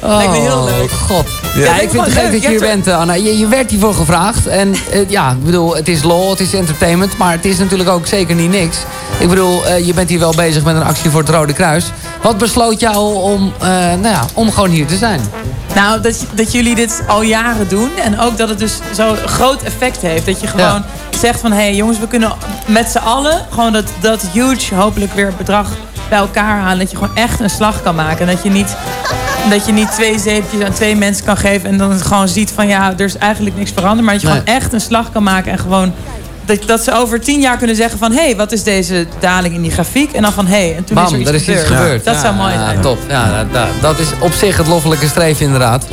Oh, Lijkt me heel leuk. god. Ja, Ja, lijkt ik vind het leuk dat je hier bent, Anna. Je, je werd hiervoor gevraagd. En eh, ja, ik bedoel, het is lol, het is entertainment. Maar het is natuurlijk ook zeker niet niks. Ik bedoel, eh, je bent hier wel bezig met een actie voor het Rode Kruis. Wat besloot jou om, eh, nou ja, om gewoon hier te zijn? Nou, dat, dat jullie dit al jaren doen. En ook dat het dus zo'n groot effect heeft. Dat je gewoon zegt van... hé hey, jongens, we kunnen met z'n allen... gewoon dat, dat huge, hopelijk weer bedrag bij elkaar halen. Dat je gewoon echt een slag kan maken. En dat je niet, dat je niet twee zeepjes aan twee mensen kan geven... en dan gewoon ziet van ja, er is eigenlijk niks veranderd. Maar dat je Nee. gewoon echt een slag kan maken. En gewoon... Dat, dat ze over tien jaar kunnen zeggen van... hé, hey, wat is deze daling in die grafiek? En dan van hé, hey, en toen is er Bam, iets er is iets gebeurd. gebeurd. Dat Ja, zou mooi ja, zijn. top. Ja, dat, dat- is op zich het loffelijke streven inderdaad.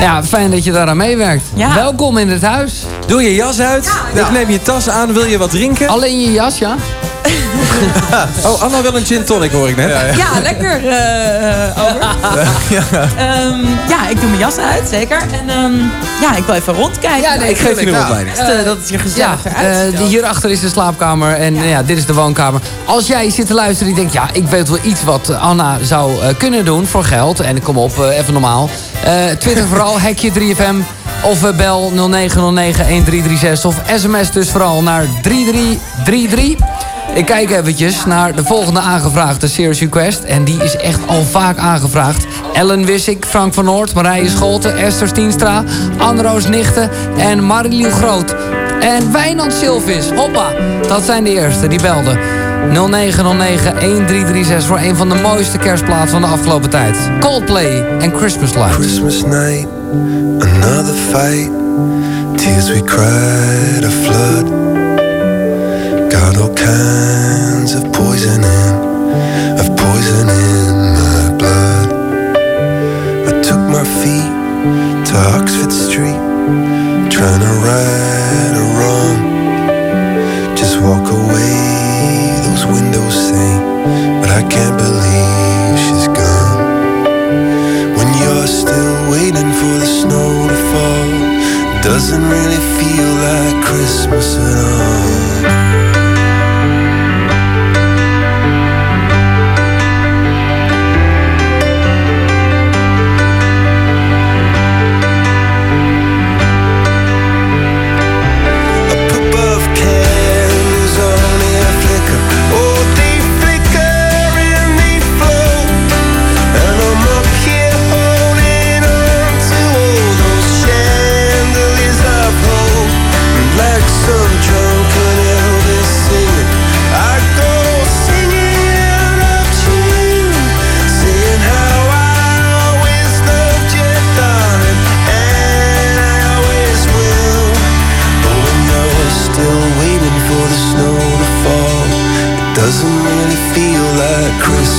Ja, fijn dat je daaraan meewerkt. Ja. Welkom in het huis. Doe je jas uit, ik neem je tas aan, wil je wat drinken? Alleen je jas, ja? Oh, Anna wil een gin tonic hoor ik net. Ja, lekker, eh, over. Ehm, ja, ik doe mijn jas uit, zeker. En ehm, ja, ik wil even rondkijken. Ja, nee, Ik geef je een rondleiding. Dat, eh, dat het hier gezellig Ja, eruit eh, die hierachter is de slaapkamer en eh, ja, dit is de woonkamer. Als jij zit te luisteren en je denkt, ja, ik weet wel iets wat Anna zou eh, kunnen doen voor geld. En kom op, eh, even normaal. Eh, Twitter vooral, hekje 3FM. Of eh, bel 0909-1336. Of sms dus vooral naar 3333. Ik kijk eventjes naar de volgende aangevraagde Serious Request. En die is echt al vaak aangevraagd. Ellen Wissik, Frank van Noort, Marije Scholten, Esther Stienstra... Anne-Roos Nichten en Marilieu Groot. En Wijnand Silvis, hoppa. Dat zijn de eerste, die belden. 0909-1336 voor een van de mooiste kerstplaten van de afgelopen tijd. Coldplay en Christmas Lights. Christmas night, another fight. Tears we cried, a flood. All kinds of poison in, of poison in my blood. I took my feet to Oxford Street, trying to right a wrong. Just walk away, those windows say, but I can't believe she's gone. When you're still waiting for the snow to fall, doesn't really feel like Christmas at all.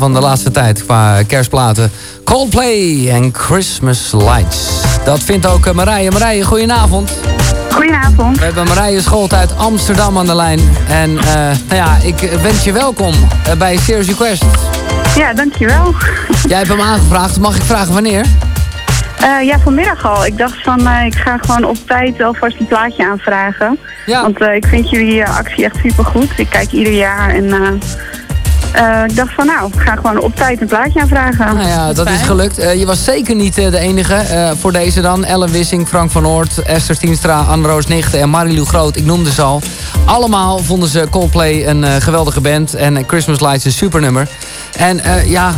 Van de laatste tijd qua kerstplaten. Coldplay en Christmas Lights. Dat vindt ook eh, Marije. Marije, goedenavond. Goedenavond. We hebben Marije Scholt uit Amsterdam aan de lijn. En eh, nou ja, ik wens je welkom eh, bij Serious Request. Ja, dankjewel. Jij hebt hem aangevraagd. Mag ik vragen wanneer? Ja, vanmiddag al. Ik dacht van, ik ga gewoon op tijd alvast een plaatje aanvragen. Ja. Want ik vind jullie actie echt supergoed. Ik kijk ieder jaar en eh, ik dacht van nou, ik ga gewoon op tijd een plaatje aanvragen. Nou ja, dat is gelukt. Eh, je was zeker niet eh, de enige. Voor deze dan. Ellen Wissing, Frank van Oort, Esther Stienstra, Anne-Roos Nichten en Marilou Groot. Ik noemde ze al. Allemaal vonden ze Coldplay een geweldige band. En Christmas Lights een supernummer. En ja,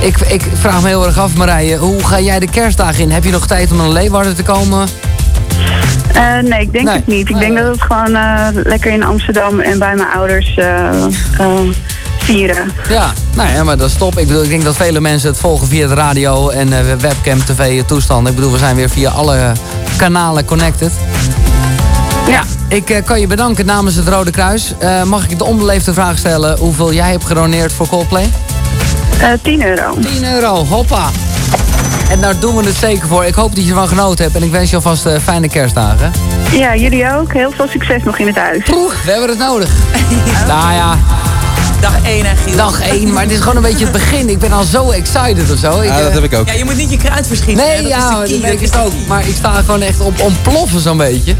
ik, ik vraag me heel erg af Marije. Hoe ga jij de kerstdagen in? Heb je nog tijd om naar Leeuwarden te komen? Nee, ik denk het niet. Ik denk dat het gewoon lekker in Amsterdam en bij mijn ouders vieren. Ja, nou ja, maar dat is top. Ik bedoel, ik denk dat vele mensen het volgen via de radio en eh, webcam, tv toestanden. Ik bedoel, we zijn weer via alle kanalen connected. Ja, ik eh, kan je bedanken namens het Rode Kruis. Eh, mag ik de onbeleefde vraag stellen hoeveel jij hebt gedoneerd voor Coldplay? Eh 10 euro. 10 euro, hoppa. En daar doen we het zeker voor. Ik hoop dat je ervan genoten hebt en ik wens je alvast fijne kerstdagen. Ja, jullie ook. Heel veel succes nog in het huis. We hebben het nodig. nou ja. Dag 1 en Giel. Dag 1, maar het is gewoon een beetje het begin. Ik ben al zo excited of zo. Ik, Ja, dat eh, heb ik ook. Ja, je moet niet je kruid verschieten. hè? Nee, dat ja, is de dat key. denk ik ook. Maar ik sta gewoon echt op ontploffen zo'n beetje.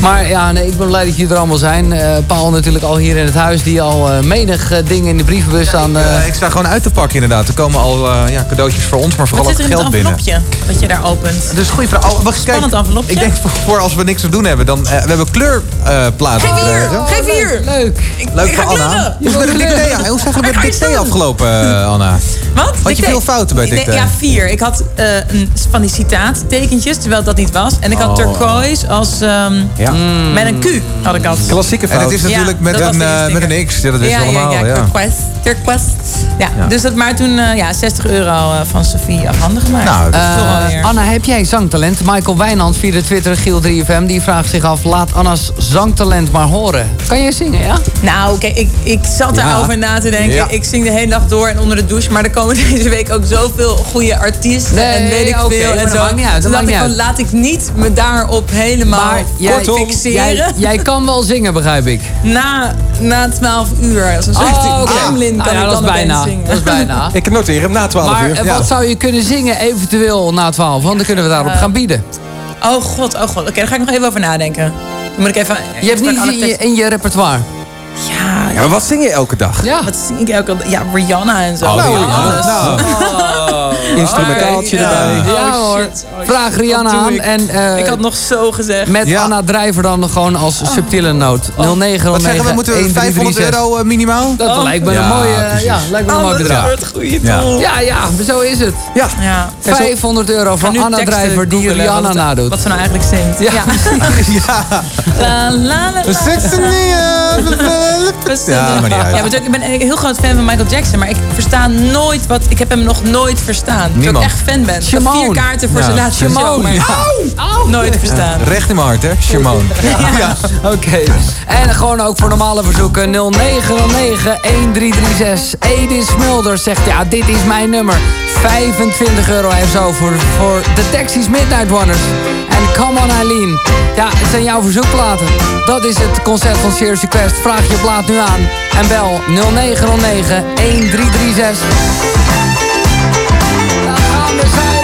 Maar ja, nee, ik ben blij dat jullie er allemaal zijn. Eh, Paul natuurlijk al hier in het huis, die al eh, menig eh, dingen in de brievenbus aan... eh, Eh, ik sta gewoon uit te pakken inderdaad. Er komen al eh, ja, cadeautjes voor ons, maar vooral Wat ook zit er in het geld binnen. envelopje dat je daar opent? Dus goede vraag. Oh, wacht, kijk. Spannend envelopje. Ik denk voor, voor als we niks te doen hebben, dan uh, we hebben kleurplaten Geef hier, geef hier. Leuk. Leuk Ik voor Anna. Hoe is het met de dicté? Afgelopen, Anna? Wat? Had je veel fouten bij dicté? Ja, vier. Ik had eh, een, van die citaattekentjes, terwijl dat niet was. En ik had Oh. turquoise als, ehm, Ja. met een Q had ik als. Klassieke fout. En het is natuurlijk Ja, met, een, eh, met een X. Ja, dat is ja, allemaal. Ja, ja, ja. turquoise. turquoise. Ja, Ja. dus dat maar toen eh, ja, 60 euro eh, van Sophie afhandig gemaakt. Nou, Eh. Anna, heb jij zangtalent? Michael Wijnand via de Twitter Giel 3FM die vraagt zich af: laat Anna's zangtalent maar horen. Kan jij zingen, ja? Nou, kijk, ik, ik zat Ja. daarover na te denken. Ja. Ik zing de hele dag door en onder de douche. Maar er komen deze week ook zoveel goede artiesten Nee, en weet ik oké, veel. maar En zo. niet uit, dat dacht maakt ik niet van, laat ik niet me daarop helemaal Maar jij, fixeren. jij, jij kan wel zingen, begrijp ik. Na, na 12 uur, als een soort Oh, oké. gremlin, Ah, kan ja, ik dat dan is bijna. zingen. Dat is bijna. Ik noteer hem na 12 maar uur. eh, Ja. wat zou je kunnen zingen eventueel na 12? Want dan kunnen we daarop Eh, gaan bieden. Oh god, oh god. Oké, daar ga ik nog even over nadenken. Dan moet ik even... Je hebt niet in je, in je repertoire. Ja, Ja, maar wat zing je elke dag? Ja. Wat zing ik elke Ja, Rihanna en zo. Oh, Ja, Rihanna. Nou. Oh. Instrumentaaltje erbij. Ja Oh, hoor. Oh, Vraag. Rihanna aan. ik? En, eh, ik had nog zo gezegd. Met Anna Drijver dan nog gewoon als subtiele noot. 0909 Wat zeggen we? Moeten we 500 euro eh, minimaal? Dat lijkt me een Ja, mooie, ja, lijkt me een mooi bedrag. goede Ja. Ja, ja, zo is het. Ja. Ja. 500 euro van Anna teksten Drijver die Rihanna wat- nadoet. Wat ze nou eigenlijk zingt. Ja. La, la, la, la. Ja, maar niet uit. Ja, maar ik ben een heel groot fan van Michael Jackson, maar ik versta nooit wat. Ik heb hem nog nooit verstaan. Terwijl Niemand. ik echt fan ben. Vier kaarten voor Ja. zijn laatste show. Maar Ja. nooit verstaan. Recht in mijn hart, hè? Shimon. Ja. Oké. En gewoon ook voor normale verzoeken 0909 1336. Edith Smulders zegt ja, dit is mijn nummer. 25 euro heeft ze over voor The Taxis Midnight Runners. En Come On Eileen. Ja, het zijn jouw verzoekplaten. Dat is het concept van Serious Request. Vraag je plaat nu aan. En bel 0909 1336. Daar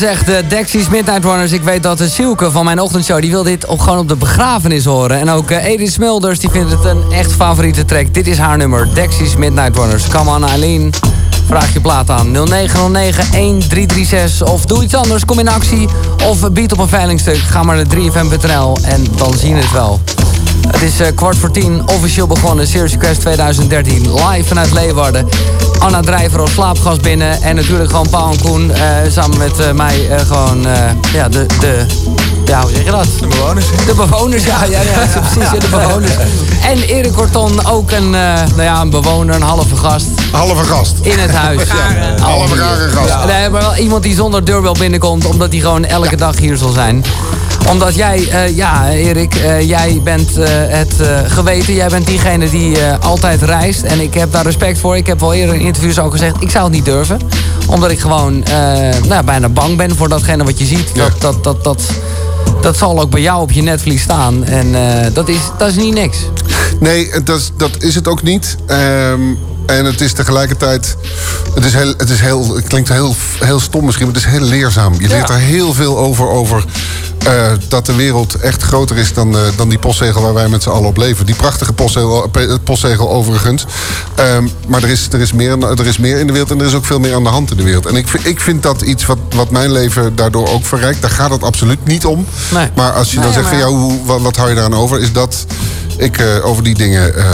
zegt uh, Dexys Midnight Runners. Ik weet dat uh, Sielke van mijn ochtendshow... die wil dit ook gewoon op de begrafenis horen. En ook uh, Edith Smulders die vindt het een echt favoriete track. Dit is haar nummer. Dexys Midnight Runners. Come on Eileen. Vraag je plaat aan 0909-1336. Of doe iets anders, kom in actie. Of bied op een veilingstuk. Ga maar naar 3fm.nl en dan zien we het wel. Het is uh, kwart voor tien, officieel begonnen. Serious Quest 2013, live vanuit Leeuwarden. Anna Drijver als slaapgast binnen. En natuurlijk gewoon Paul en Koen. Uh, samen met uh, mij gewoon, ja, de, de... Ja, hoe zeg je dat? De bewoners. De bewoners, ja, ja, ja precies, de bewoners. En Erik Korton, ook een, nou ja, een bewoner, een halve gast. Halve gast. In het huis. Ja. Halve rare gast. Ja. Nee, maar wel iemand die zonder deurbel binnenkomt, omdat hij gewoon elke dag hier zal zijn omdat jij, uh, ja Erik, uh, jij bent uh, het geweten. Jij bent diegene die altijd reist. En ik heb daar respect voor. Ik heb wel eerder in interviews ook gezegd, ik zou het niet durven. Omdat ik gewoon nou, bijna bang ben voor datgene wat je ziet. Dat, dat, dat, dat, dat zal ook bij jou op je netvlies staan. En dat, is, dat is niet niks. Nee, dat is, dat is het ook niet. Um, en het is tegelijkertijd. Het, is heel, het, is heel, het klinkt heel, heel stom misschien, maar het is heel leerzaam. Je leert er heel veel over. over uh, dat de wereld echt groter is dan, uh, dan die postzegel waar wij met z'n allen op leven. Die prachtige postzegel, postzegel overigens. Um, maar er is, er, is meer, er is meer in de wereld en er is ook veel meer aan de hand in de wereld. En ik, ik vind dat iets wat, wat mijn leven daardoor ook verrijkt. Daar gaat het absoluut niet om. Nee. Maar als je dan zegt van ja, hoe, wat, wat hou je daaraan over? Is dat ik eh, over die dingen. eh,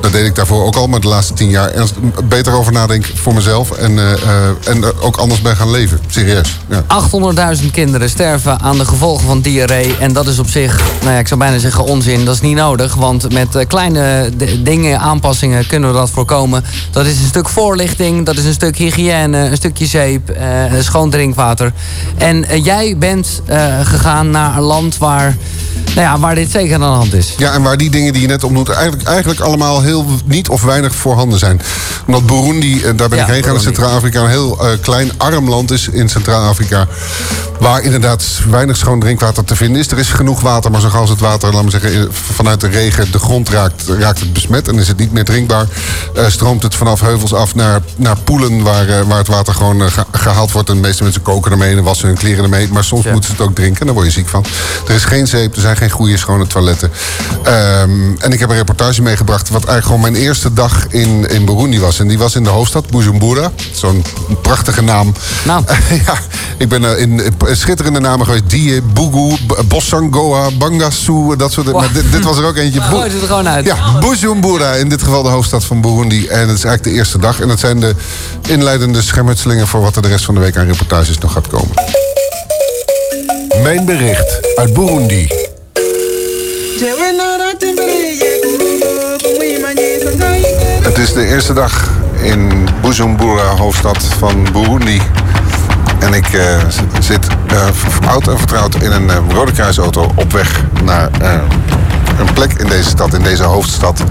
dat deed ik daarvoor ook al, maar de laatste tien jaar ernst, beter over nadenk voor mezelf. En, eh, en ook anders ben gaan leven. Serieus. Ja. 800.000 kinderen sterven aan de gevolgen van diarree. En dat is op zich, nou ja, ik zou bijna zeggen onzin. Dat is niet nodig, want met kleine dingen, aanpassingen kunnen we dat voorkomen. Dat is een stuk voorlichting, dat is een stuk hygiëne, een stukje zeep, schoon drinkwater. En jij bent gegaan naar een land waar, nou ja, waar dit zeker aan de hand is. Ja, en waar die dingen die je net opnoemt eigenlijk, eigenlijk allemaal heel niet of weinig voorhanden zijn. Omdat Burundi, eh, daar ben Ja, ik heen gegaan. Centraal-Afrika, een heel eh, klein arm land is in Centraal-Afrika. Waar inderdaad weinig schoon drinkwater te vinden is. Er is genoeg water, maar zo gauw als het water, laten we zeggen, vanuit de regen de grond raakt, raakt het besmet en is het niet meer drinkbaar. Eh, stroomt het vanaf heuvels af naar, naar poelen waar, waar het water gewoon eh, ge- gehaald wordt. En de meeste mensen koken ermee en wassen hun kleren ermee. Maar soms moeten ze het ook drinken en daar word je ziek van. Er is geen zeep, er zijn geen goede schone toiletten. Ehm, en ik heb een reportage meegebracht wat eigenlijk gewoon mijn eerste dag in, in Burundi was. En die was in de hoofdstad, Bujumbura. Zo'n prachtige naam. Nou. ja, ik ben eh, in eh, schitterende namen geweest. Die, Bugu, B- Bossangoa, Bangasu, dat soort... Maar dit, dit was er ook eentje. Gooi het er gewoon uit. Ja, Bujumbura, in dit geval de hoofdstad van Burundi. En het is eigenlijk de eerste dag. En dat zijn de inleidende schermutselingen... voor wat er de rest van de week aan reportages nog gaat komen. Mijn bericht uit Burundi. Het is de eerste dag in Bujumbura, hoofdstad van Burundi. En ik eh, zit eh, oud en vertrouwd in een eh, Rode Kruisauto op weg naar een plek in deze stad, in deze hoofdstad.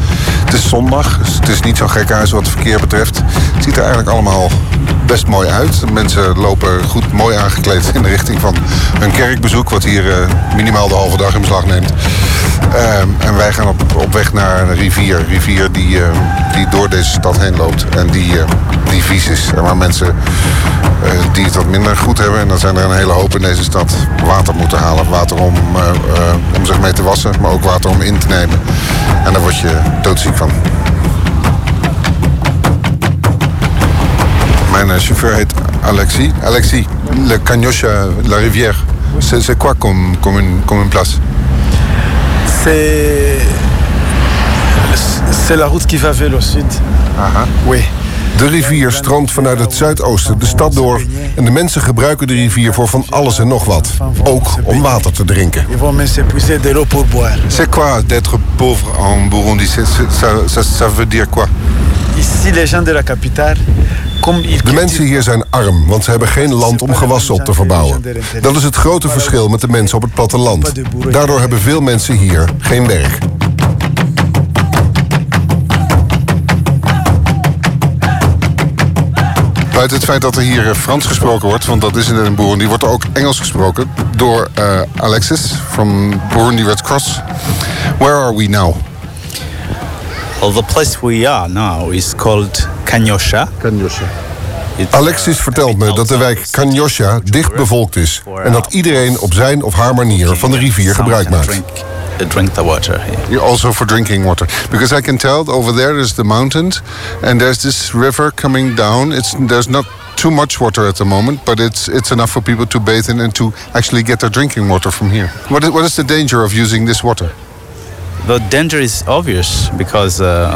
Het is zondag, dus het is niet zo gek huis wat het verkeer betreft. Het ziet er eigenlijk allemaal best mooi uit. Mensen lopen goed mooi aangekleed in de richting van hun kerkbezoek, wat hier eh, minimaal de halve dag in beslag neemt. Ehm, en wij gaan op, weg naar een rivier. Een rivier die, eh, die door deze stad heen loopt. En die, eh, die vies is. En waar mensen die het wat minder goed hebben. En dan zijn er een hele hoop in deze stad. Water moeten halen. Water om, om zich mee te wassen. Maar ook water om in te nemen. En daar word je doodziek van. Mijn eh, chauffeur heet Alexis. Alexis, le Cagnocha, la rivière. C'est c'est quoi comme, comme, une, comme une place C'est. C'est la route qui va vers le sud. Aha. Oui. De rivier stroomt vanuit het zuidoosten de stad door. En de mensen gebruiken de rivier voor van alles en nog wat. Ook om water te drinken. C'est quoi d'être pauvre en Burundi ça, ça, ça veut dire quoi Ici, les gens de la capitale, comme ils De mensen hier zijn arm, want ze hebben geen land om gewassen op te verbouwen. Dat is het grote verschil met de mensen op het platteland. Daardoor hebben veel mensen hier geen werk. Buiten het feit dat er hier eh, Frans gesproken wordt, want dat is in een Burundi, wordt er ook Engels gesproken door eh, Alexis from Burundi Red Cross. Where are we now? Well, the place we are now is called Kanyosha. Kanyosha. Alexis vertelt me dat de wijk Kanyosha dicht bevolkt is... en dat iedereen op zijn of haar manier van de rivier gebruik maakt. Uh, drink the water. Also for drinking water. Because I can tell over there's the mountains and there's this river coming down. It's there's not too much water at the moment, but it's it's enough for people to bathe in and to actually get their drinking water from here. What is, what is the danger of using this water? The danger is obvious because uh,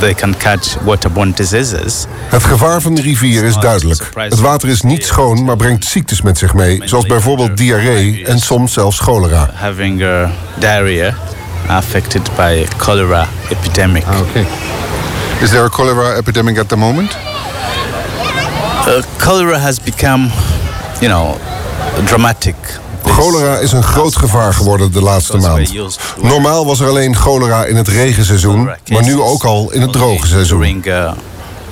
they can catch waterborne diseases. Het gevaar van de rivier is duidelijk. Het water is niet schoon, maar brengt ziektes met zich mee, zoals bijvoorbeeld diarree en soms zelfs cholera. Having uh, diarrhea affected by cholera epidemic. Okay. Is there a cholera epidemic at the moment? Uh, cholera has become, you know, dramatic. Cholera is een groot gevaar geworden de laatste maand. Normaal was er alleen cholera in het regenseizoen, maar nu ook al in het droge seizoen. During uh,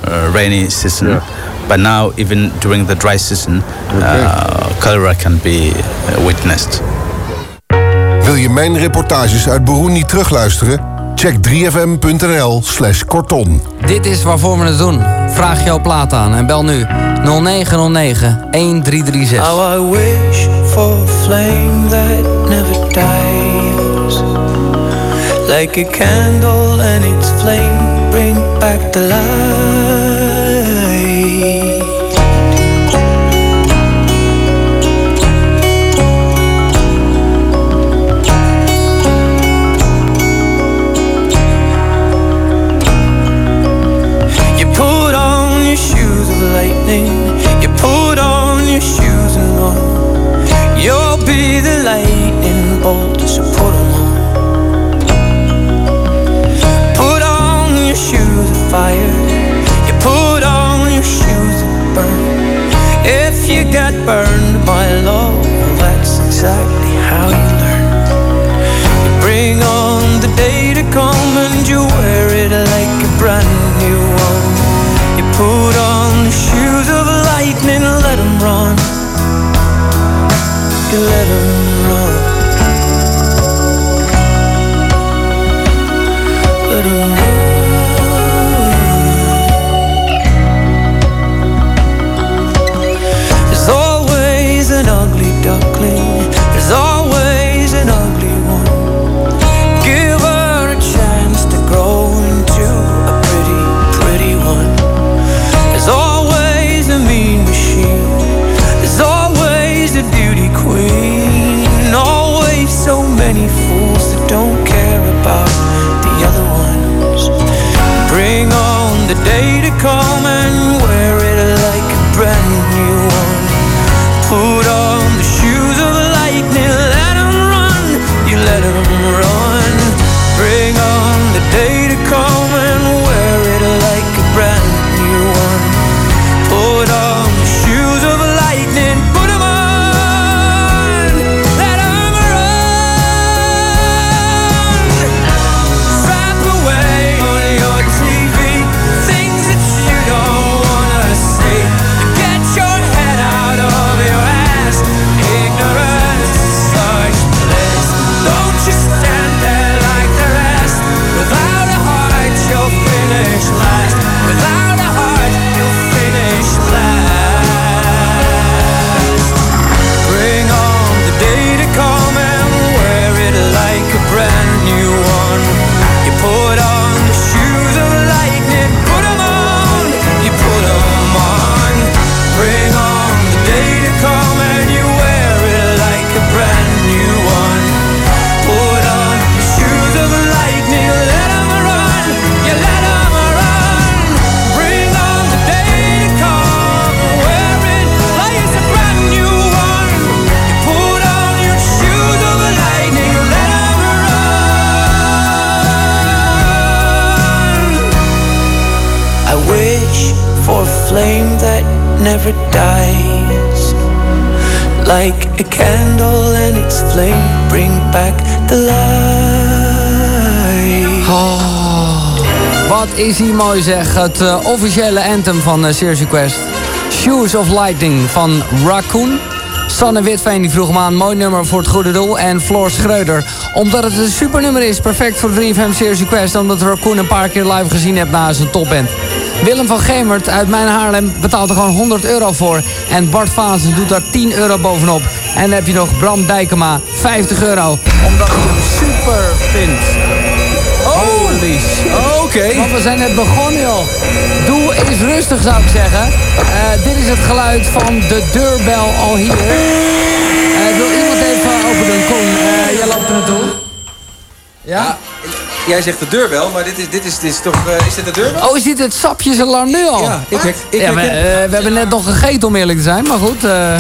uh, rainy season, but now even during the dry season, uh, cholera can be witnessed. Wil je mijn reportages uit Burundi terugluisteren? Check 3fm.nl slash korton. Dit is waarvoor we het doen. Vraag jouw plaat aan en bel nu 0909 1336. How I wish for a flame that never dies. Like a candle and its flame bring back the light. Burned by love, hier mooi zeg. Het eh, officiële anthem van uh, Serious Request. Shoes of Lightning van Raccoon. Sanne Witveen die vroeg me aan. Mooi nummer voor het goede doel. En Floor Schreuder. Omdat het een supernummer is. Perfect voor 3FM Serious Request. Omdat Raccoon een paar keer live gezien heb na zijn topband. Willem van Gemert uit mijn Haarlem betaalt er gewoon 100 euro voor. En Bart Vazen doet daar 10 euro bovenop. En dan heb je nog Bram Dijkema, 50 euro. Omdat hij hem super vindt. Shit. Oké. Want we zijn net begonnen, joh. Doe eens rustig, zou ik zeggen. Eh, dit is het geluid van de deurbel al hier. Eh, wil iemand even open doen? Koen, eh, jij loopt er naartoe. Ja? Jij zegt de deurbel, maar dit is, dit is, dit is toch... eh, is dit de deurbel? Oh, is dit het sapjesalarm nu al? Ja, ik herk- ik ja, we, eh, hebben net nog gegeten, om eerlijk te zijn. Maar goed, eh,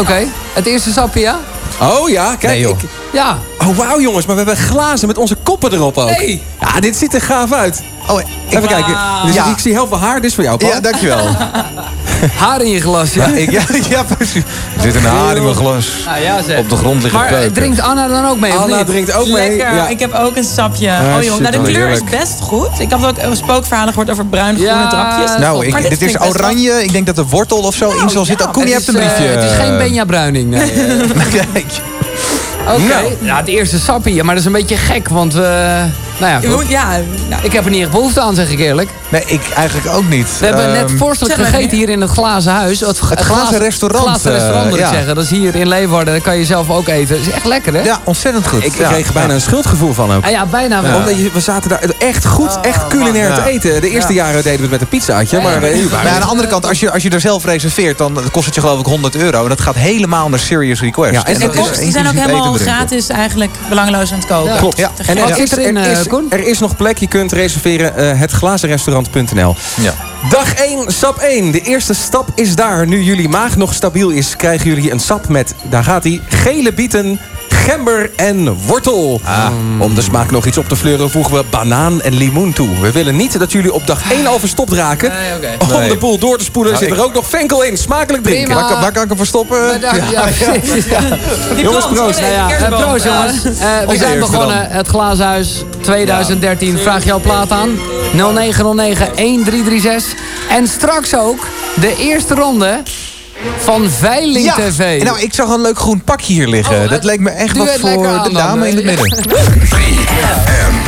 oké. Het eerste sapje, ja? Oh ja, kijk. ik, Ja. oh wauw jongens, maar we hebben glazen met onze koppen erop ook. Nee. Ja, dit ziet er gaaf uit. Oh, Even kijken. Dus Ja. Ik zie heel veel haar, dit is voor jou, Paul. Ja, dankjewel. Haar in je glas, ja? Ja, ik, ja, ja, precies. Er zit een haar in mijn glas. Nou ja, zeg. Op de grond liggen Maar eh, peuken. drinkt Anna dan ook mee, Anna drinkt ook mee. Lekker. Ja. Ik heb ook een sapje. Ah, oh joh, nou, de kleur is best goed. Ik heb ook eh, spookverhalen gehoord over bruin-groene Ja, drapjes. Nou, ik, dit, is wel- oranje. Ik denk dat er wortel of zo in zal zitten. Koen, je hebt een eh, briefje. het is geen Benja Bruining, nee. Kijk. Oké, Nou. ja, het eerste sapje, maar dat is een beetje gek, want we... Nou ja, goed. Ja, nou, Ik heb er niet echt behoefte aan, zeg ik eerlijk. Nee, ik eigenlijk ook niet. We hebben net Ehm, vorstelijk gegeten hier in het glazen huis. Het, Het glazen restaurant, glazen restaurant eh, moet ik ja. zeggen. Dat is hier in Leeuwarden. Daar kan je zelf ook eten. Dat is echt lekker, hè? Ja, ontzettend goed. Ik, ik Ja. kreeg bijna een schuldgevoel van ook. Ah, ja, bijna wel. Omdat je, we zaten daar echt goed, echt culinair te eten. De eerste jaren deden we het met een pizzaatje, maar eh, nu Maar aan de andere kant, als je, als je er zelf reserveert, dan kost het je geloof ik 100 euro. En dat gaat helemaal naar Serious Request. Ja, en- dat En het is kost, die zijn ook helemaal gratis eigenlijk belangeloos aan het koken. Ja. Klopt. Ja. En Wat zit is, er, eh, Koen? er is nog plek. Je kunt reserveren eh hetglazenrestaurant.nl. Ja. Dag 1, sap 1. De eerste stap is daar. Nu jullie maag nog stabiel is, krijgen jullie een sap met, daar gaat hij, gele bieten, gember en wortel. Om de smaak nog iets op te fleuren voegen we banaan en limoen toe. We willen niet dat jullie op dag 1 al verstopt raken. Nee, oké. Om Nee. de boel door te spoelen Nou, zit er ik- ook nog venkel in. Smakelijk drinken. Waar, kan- waar kan ik hem verstoppen? Ja, Jongens, proost. Nou proost jongens. Eh, we zijn begonnen. Het Glazenhuis 2013. Vraag jouw plaat aan. 0909 1336. En straks ook de eerste ronde van Veiling Ja, TV. nou, ik zag een leuk groen pakje hier liggen. Oh, dat leek me echt wat voor de dan. dame in het midden.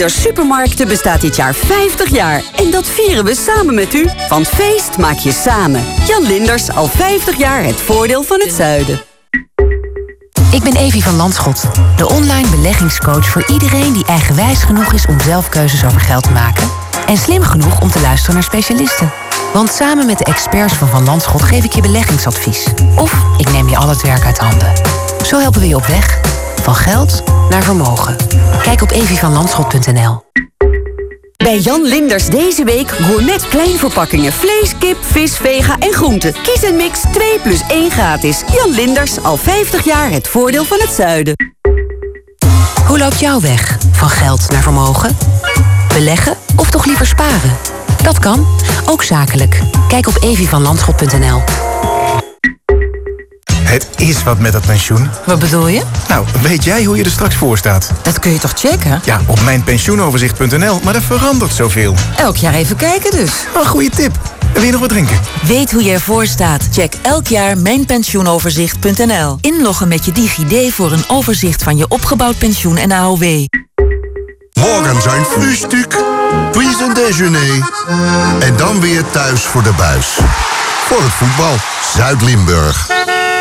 Linders Supermarkten bestaat dit jaar 50 jaar. En dat vieren we samen met u. Want feest maak je samen. Jan Linders, al 50 jaar het voordeel van het zuiden. Ik ben Evie van Landschot, de online beleggingscoach voor iedereen die eigenwijs genoeg is om zelf keuzes over geld te maken en slim genoeg om te luisteren naar specialisten. Want samen met de experts van Van Landschot geef ik je beleggingsadvies. Of ik neem je al het werk uit handen. Zo helpen we je op weg van geld naar vermogen. Kijk op evievanlandschot.nl. Bij Jan Linders deze week gourmet kleinverpakkingen. Vlees, kip, vis, vega en groenten. Kies en mix 2 plus 1 gratis. Jan Linders, al 50 jaar het voordeel van het zuiden. Hoe loopt jouw weg van geld naar vermogen? Beleggen of toch liever sparen? Dat kan, ook zakelijk. Kijk op evievanlandschot.nl. Het is wat met dat pensioen. Wat bedoel je? Nou, weet jij hoe je er straks voor staat? Dat kun je toch checken? Ja, op mijnpensioenoverzicht.nl, maar er verandert zoveel. Elk jaar even kijken dus. Een goede tip. Wil je nog wat drinken? Weet hoe je ervoor staat? Check elk jaar mijnpensioenoverzicht.nl. Inloggen met je DigiD voor een overzicht van je opgebouwd pensioen en AOW. Morgen zijn frühstück, puis een déjeuner. En dan weer thuis voor de buis. Voor het voetbal, Zuid-Limburg.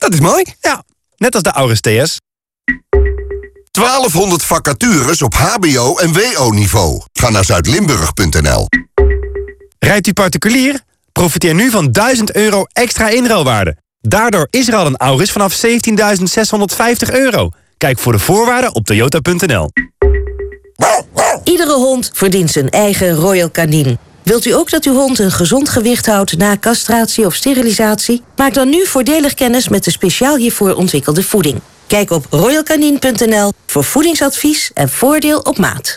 dat is mooi. Ja, net als de Auris TS. 1200 vacatures op hbo- en wo-niveau. Ga naar zuidlimburg.nl. Rijdt u particulier? Profiteer nu van 1000 euro extra inruilwaarde. Daardoor is er al een Auris vanaf 17.650 euro. Kijk voor de voorwaarden op toyota.nl. Iedere hond verdient zijn eigen Royal Canin. Wilt u ook dat uw hond een gezond gewicht houdt na castratie of sterilisatie? Maak dan nu voordelig kennis met de speciaal hiervoor ontwikkelde voeding. Kijk op royalcanin.nl voor voedingsadvies en voordeel op maat.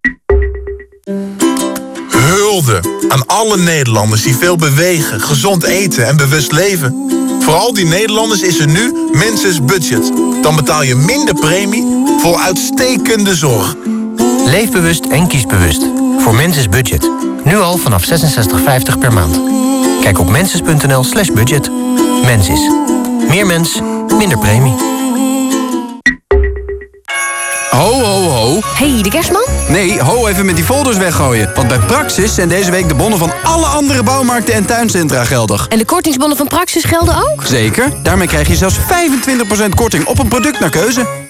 Hulde aan alle Nederlanders die veel bewegen, gezond eten en bewust leven. Voor al die Nederlanders is er nu Menses Budget. Dan betaal je minder premie voor uitstekende zorg. Leef bewust en kies bewust. Voor Menses Budget. Nu al vanaf 66,50 per maand. Kijk op menses.nl slash budget. Mensis. Meer mens, minder premie. Ho, ho, ho. hey, de kerstman? Nee, ho even met die folders weggooien. Want bij Praxis zijn deze week de bonnen van alle andere bouwmarkten en tuincentra geldig. En de kortingsbonnen van Praxis gelden ook? Zeker. Daarmee krijg je zelfs 25% korting op een product naar keuze.